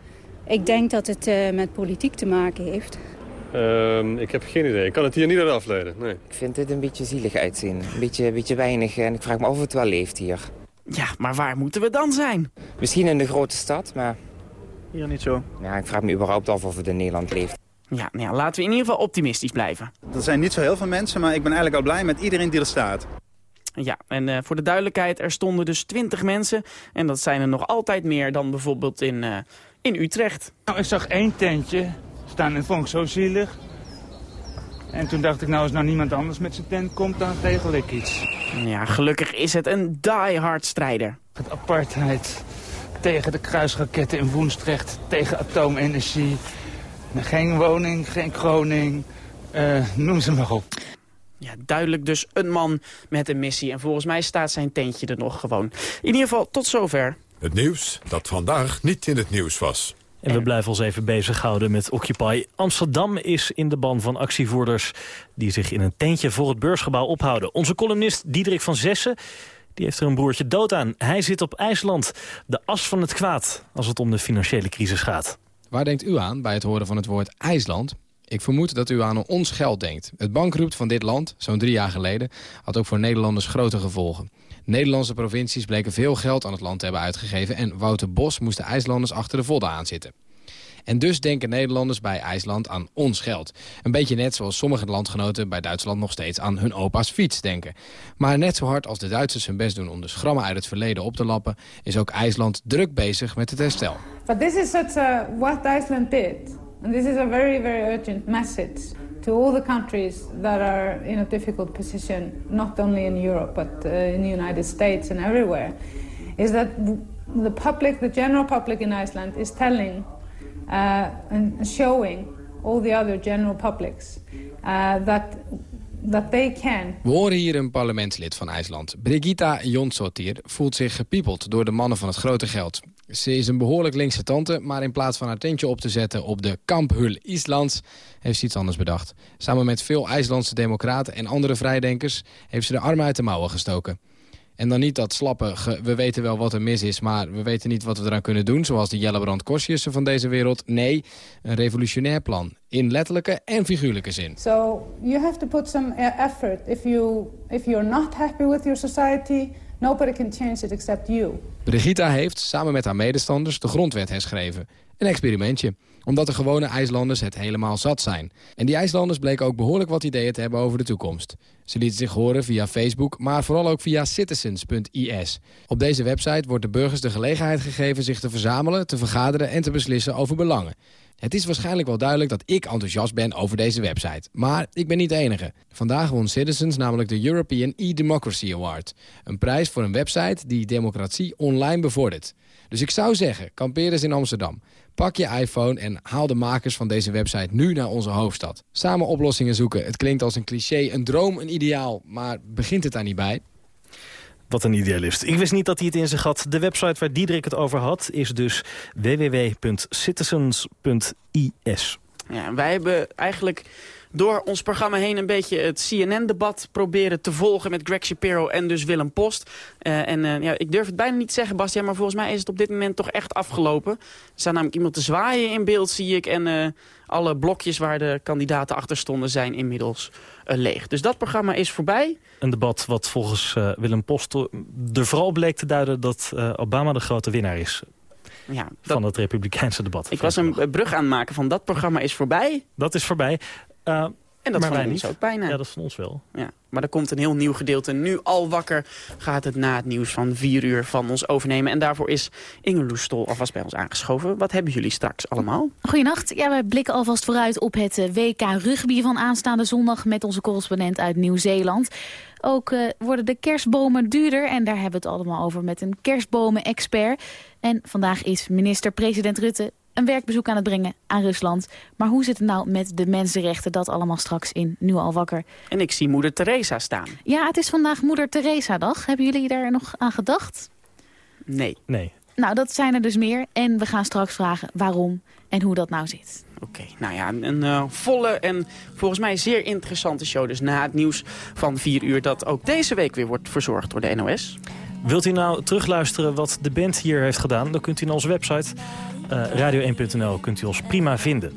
Speaker 30: Ik denk dat het uh, met politiek te maken heeft.
Speaker 31: Uh, ik heb geen idee. Ik kan het hier niet aan afleiden. Nee.
Speaker 32: Ik vind dit een beetje zielig uitzien. Een beetje, een beetje weinig. En ik vraag me af of het wel leeft hier.
Speaker 3: Ja, maar waar moeten we dan zijn?
Speaker 32: Misschien in de grote stad, maar...
Speaker 29: Hier niet zo.
Speaker 32: Ja, ik vraag me überhaupt af of het in Nederland leeft.
Speaker 3: Ja, nou ja, laten we in ieder geval optimistisch blijven.
Speaker 29: Er zijn niet zo heel veel mensen, maar ik ben eigenlijk al blij met iedereen die er staat.
Speaker 3: Ja, en uh, voor de duidelijkheid, er stonden dus 20 mensen. En dat zijn er nog altijd meer dan bijvoorbeeld in, uh, in Utrecht.
Speaker 33: Nou, ik zag één tentje staan en vond ik zo zielig. En toen dacht ik, nou als nou niemand anders met zijn tent komt, dan regel ik iets.
Speaker 3: Ja, gelukkig is het een die-hard strijder.
Speaker 33: Het apartheid tegen de kruisraketten in Woensdrecht, tegen atoomenergie. Geen woning, geen kroning, Uh, noem ze maar op.
Speaker 3: Ja, duidelijk dus een man met een missie. En volgens mij staat zijn tentje er nog gewoon. In ieder geval, tot zover.
Speaker 2: Het nieuws dat vandaag niet in het nieuws was.
Speaker 4: En we blijven ons even bezighouden met Occupy. Amsterdam is in de ban van actievoerders... die zich in een tentje voor het beursgebouw ophouden. Onze columnist Diederik van Zessen die heeft er een broertje dood aan. Hij zit op IJsland, de as van het kwaad... als het om de financiële crisis gaat.
Speaker 34: Waar denkt u aan bij het horen van het woord IJsland? Ik vermoed dat u aan ons geld denkt. Het bankroet van dit land, zo'n drie jaar geleden... had ook voor Nederlanders grote gevolgen. Nederlandse provincies bleken veel geld aan het land te hebben uitgegeven... en Wouter Bos moest de IJslanders achter de vodden aanzitten. En dus denken Nederlanders bij IJsland aan ons geld. Een beetje net zoals sommige landgenoten bij Duitsland nog steeds aan hun opa's fiets denken. Maar net zo hard als de Duitsers hun best doen om de schrammen uit het verleden op te lappen... is ook IJsland druk bezig met het herstel.
Speaker 35: But this is what Iceland did. And this is a very, very urgent message to all the countries that are in a difficult position, not only in Europe, but uh, in the United States and everywhere, is that the public, the general public in Iceland is telling and showing all the other general publics uh, that that they can.
Speaker 34: We horen hier een parlementslid van IJsland. Brigitta Jonssotir voelt zich gepiepeld door de mannen van het grote geld. Ze is een behoorlijk linkse tante, maar in plaats van haar tentje op te zetten op de Kamphul Islands, heeft ze iets anders bedacht. Samen met veel IJslandse democraten en andere vrijdenkers heeft ze de armen uit de mouwen gestoken. En dan niet dat slappe, we weten wel wat er mis is... maar we weten niet wat we eraan kunnen doen... zoals de Jellebrand Korsjessen van deze wereld. Nee, een revolutionair plan. In letterlijke en figuurlijke zin.
Speaker 35: So you have to put some e- effort. If, you, if you're not happy with your society... Nobody can change it except you.
Speaker 34: Brigitta heeft samen met haar medestanders de grondwet herschreven. Een experimentje omdat de gewone IJslanders het helemaal zat zijn. En die IJslanders bleken ook behoorlijk wat ideeën te hebben over de toekomst. Ze lieten zich horen via Facebook, maar vooral ook via citizens.is. Op deze website wordt de burgers de gelegenheid gegeven zich te verzamelen, te vergaderen en te beslissen over belangen. Het is waarschijnlijk wel duidelijk dat ik enthousiast ben over deze website. Maar ik ben niet de enige. Vandaag won Citizens namelijk de European e-Democracy Award. Een prijs voor een website die democratie online bevordert. Dus ik zou zeggen, kampeer eens in Amsterdam. Pak je iPhone en haal de makers van deze website nu naar onze hoofdstad. Samen oplossingen zoeken. Het klinkt als een cliché, een droom, een ideaal. Maar begint het daar niet bij?
Speaker 4: Wat een idealist. Ik wist niet dat hij het in zich had. De website waar Diederik het over had is dus www.citizens.is.
Speaker 3: Ja, en wij hebben eigenlijk door ons programma heen een beetje het CNN-debat proberen te volgen met Greg Shapiro en dus Willem Post. Uh, en uh, ja, ik durf het bijna niet te zeggen, Bastiaan, maar volgens mij is het op dit moment toch echt afgelopen. Er staat namelijk iemand te zwaaien in beeld, zie ik. En uh, alle blokjes waar de kandidaten achter stonden zijn inmiddels leeg. Dus dat programma is voorbij.
Speaker 4: Een debat wat volgens Willem Post er vooral bleek te duiden dat Obama de grote winnaar is ja, dat, van het republikeinse debat.
Speaker 3: Ik was een brug aan het maken van dat programma is voorbij.
Speaker 4: Dat is voorbij.
Speaker 3: Uh, en dat van ons ook bijna.
Speaker 4: Ja, dat van ons wel.
Speaker 3: Ja. Maar er komt een heel nieuw gedeelte. Nu al wakker gaat het na het nieuws van vier uur van ons overnemen. En daarvoor is Inge Loestol alvast bij ons aangeschoven. Wat hebben jullie straks allemaal?
Speaker 25: Goedenacht. Ja, wij blikken alvast vooruit op het eh, WK rugby van aanstaande zondag... met onze correspondent uit Nieuw-Zeeland. Ook uh, worden de kerstbomen duurder en daar hebben we het allemaal over met een kerstbomen-expert. En vandaag is minister-president Rutte een werkbezoek aan het brengen aan Rusland. Maar hoe zit het nou met de mensenrechten? Dat allemaal straks in Nu al wakker.
Speaker 3: En ik zie moeder Teresa staan.
Speaker 25: Ja, het is vandaag moeder Teresa-dag. Hebben jullie daar nog aan gedacht?
Speaker 3: Nee.
Speaker 4: Nee.
Speaker 25: Nou, dat zijn er dus meer. En we gaan straks vragen waarom en hoe dat nou zit.
Speaker 3: Oké, nou ja, een uh, volle en volgens mij zeer interessante show. Dus na het nieuws van 4 uur dat ook deze week weer wordt verzorgd door de NOS.
Speaker 4: Wilt u nou terugluisteren wat de band hier heeft gedaan? Dan kunt u naar onze website radio1.nl kunt u ons prima vinden.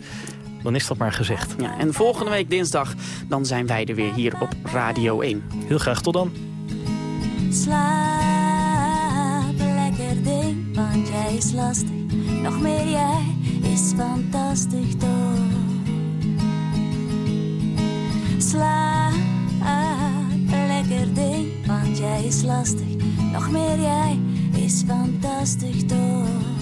Speaker 4: Dan is dat maar gezegd.
Speaker 3: Ja, en volgende week dinsdag dan zijn wij er weer hier op Radio 1.
Speaker 4: Heel graag, tot dan.
Speaker 7: Slaap lekker ding, want jij is lastig. Nog meer jij is fantastisch toch. Slaap lekker ding, want jij is lastig. Nog meer jij is fantastisch toch.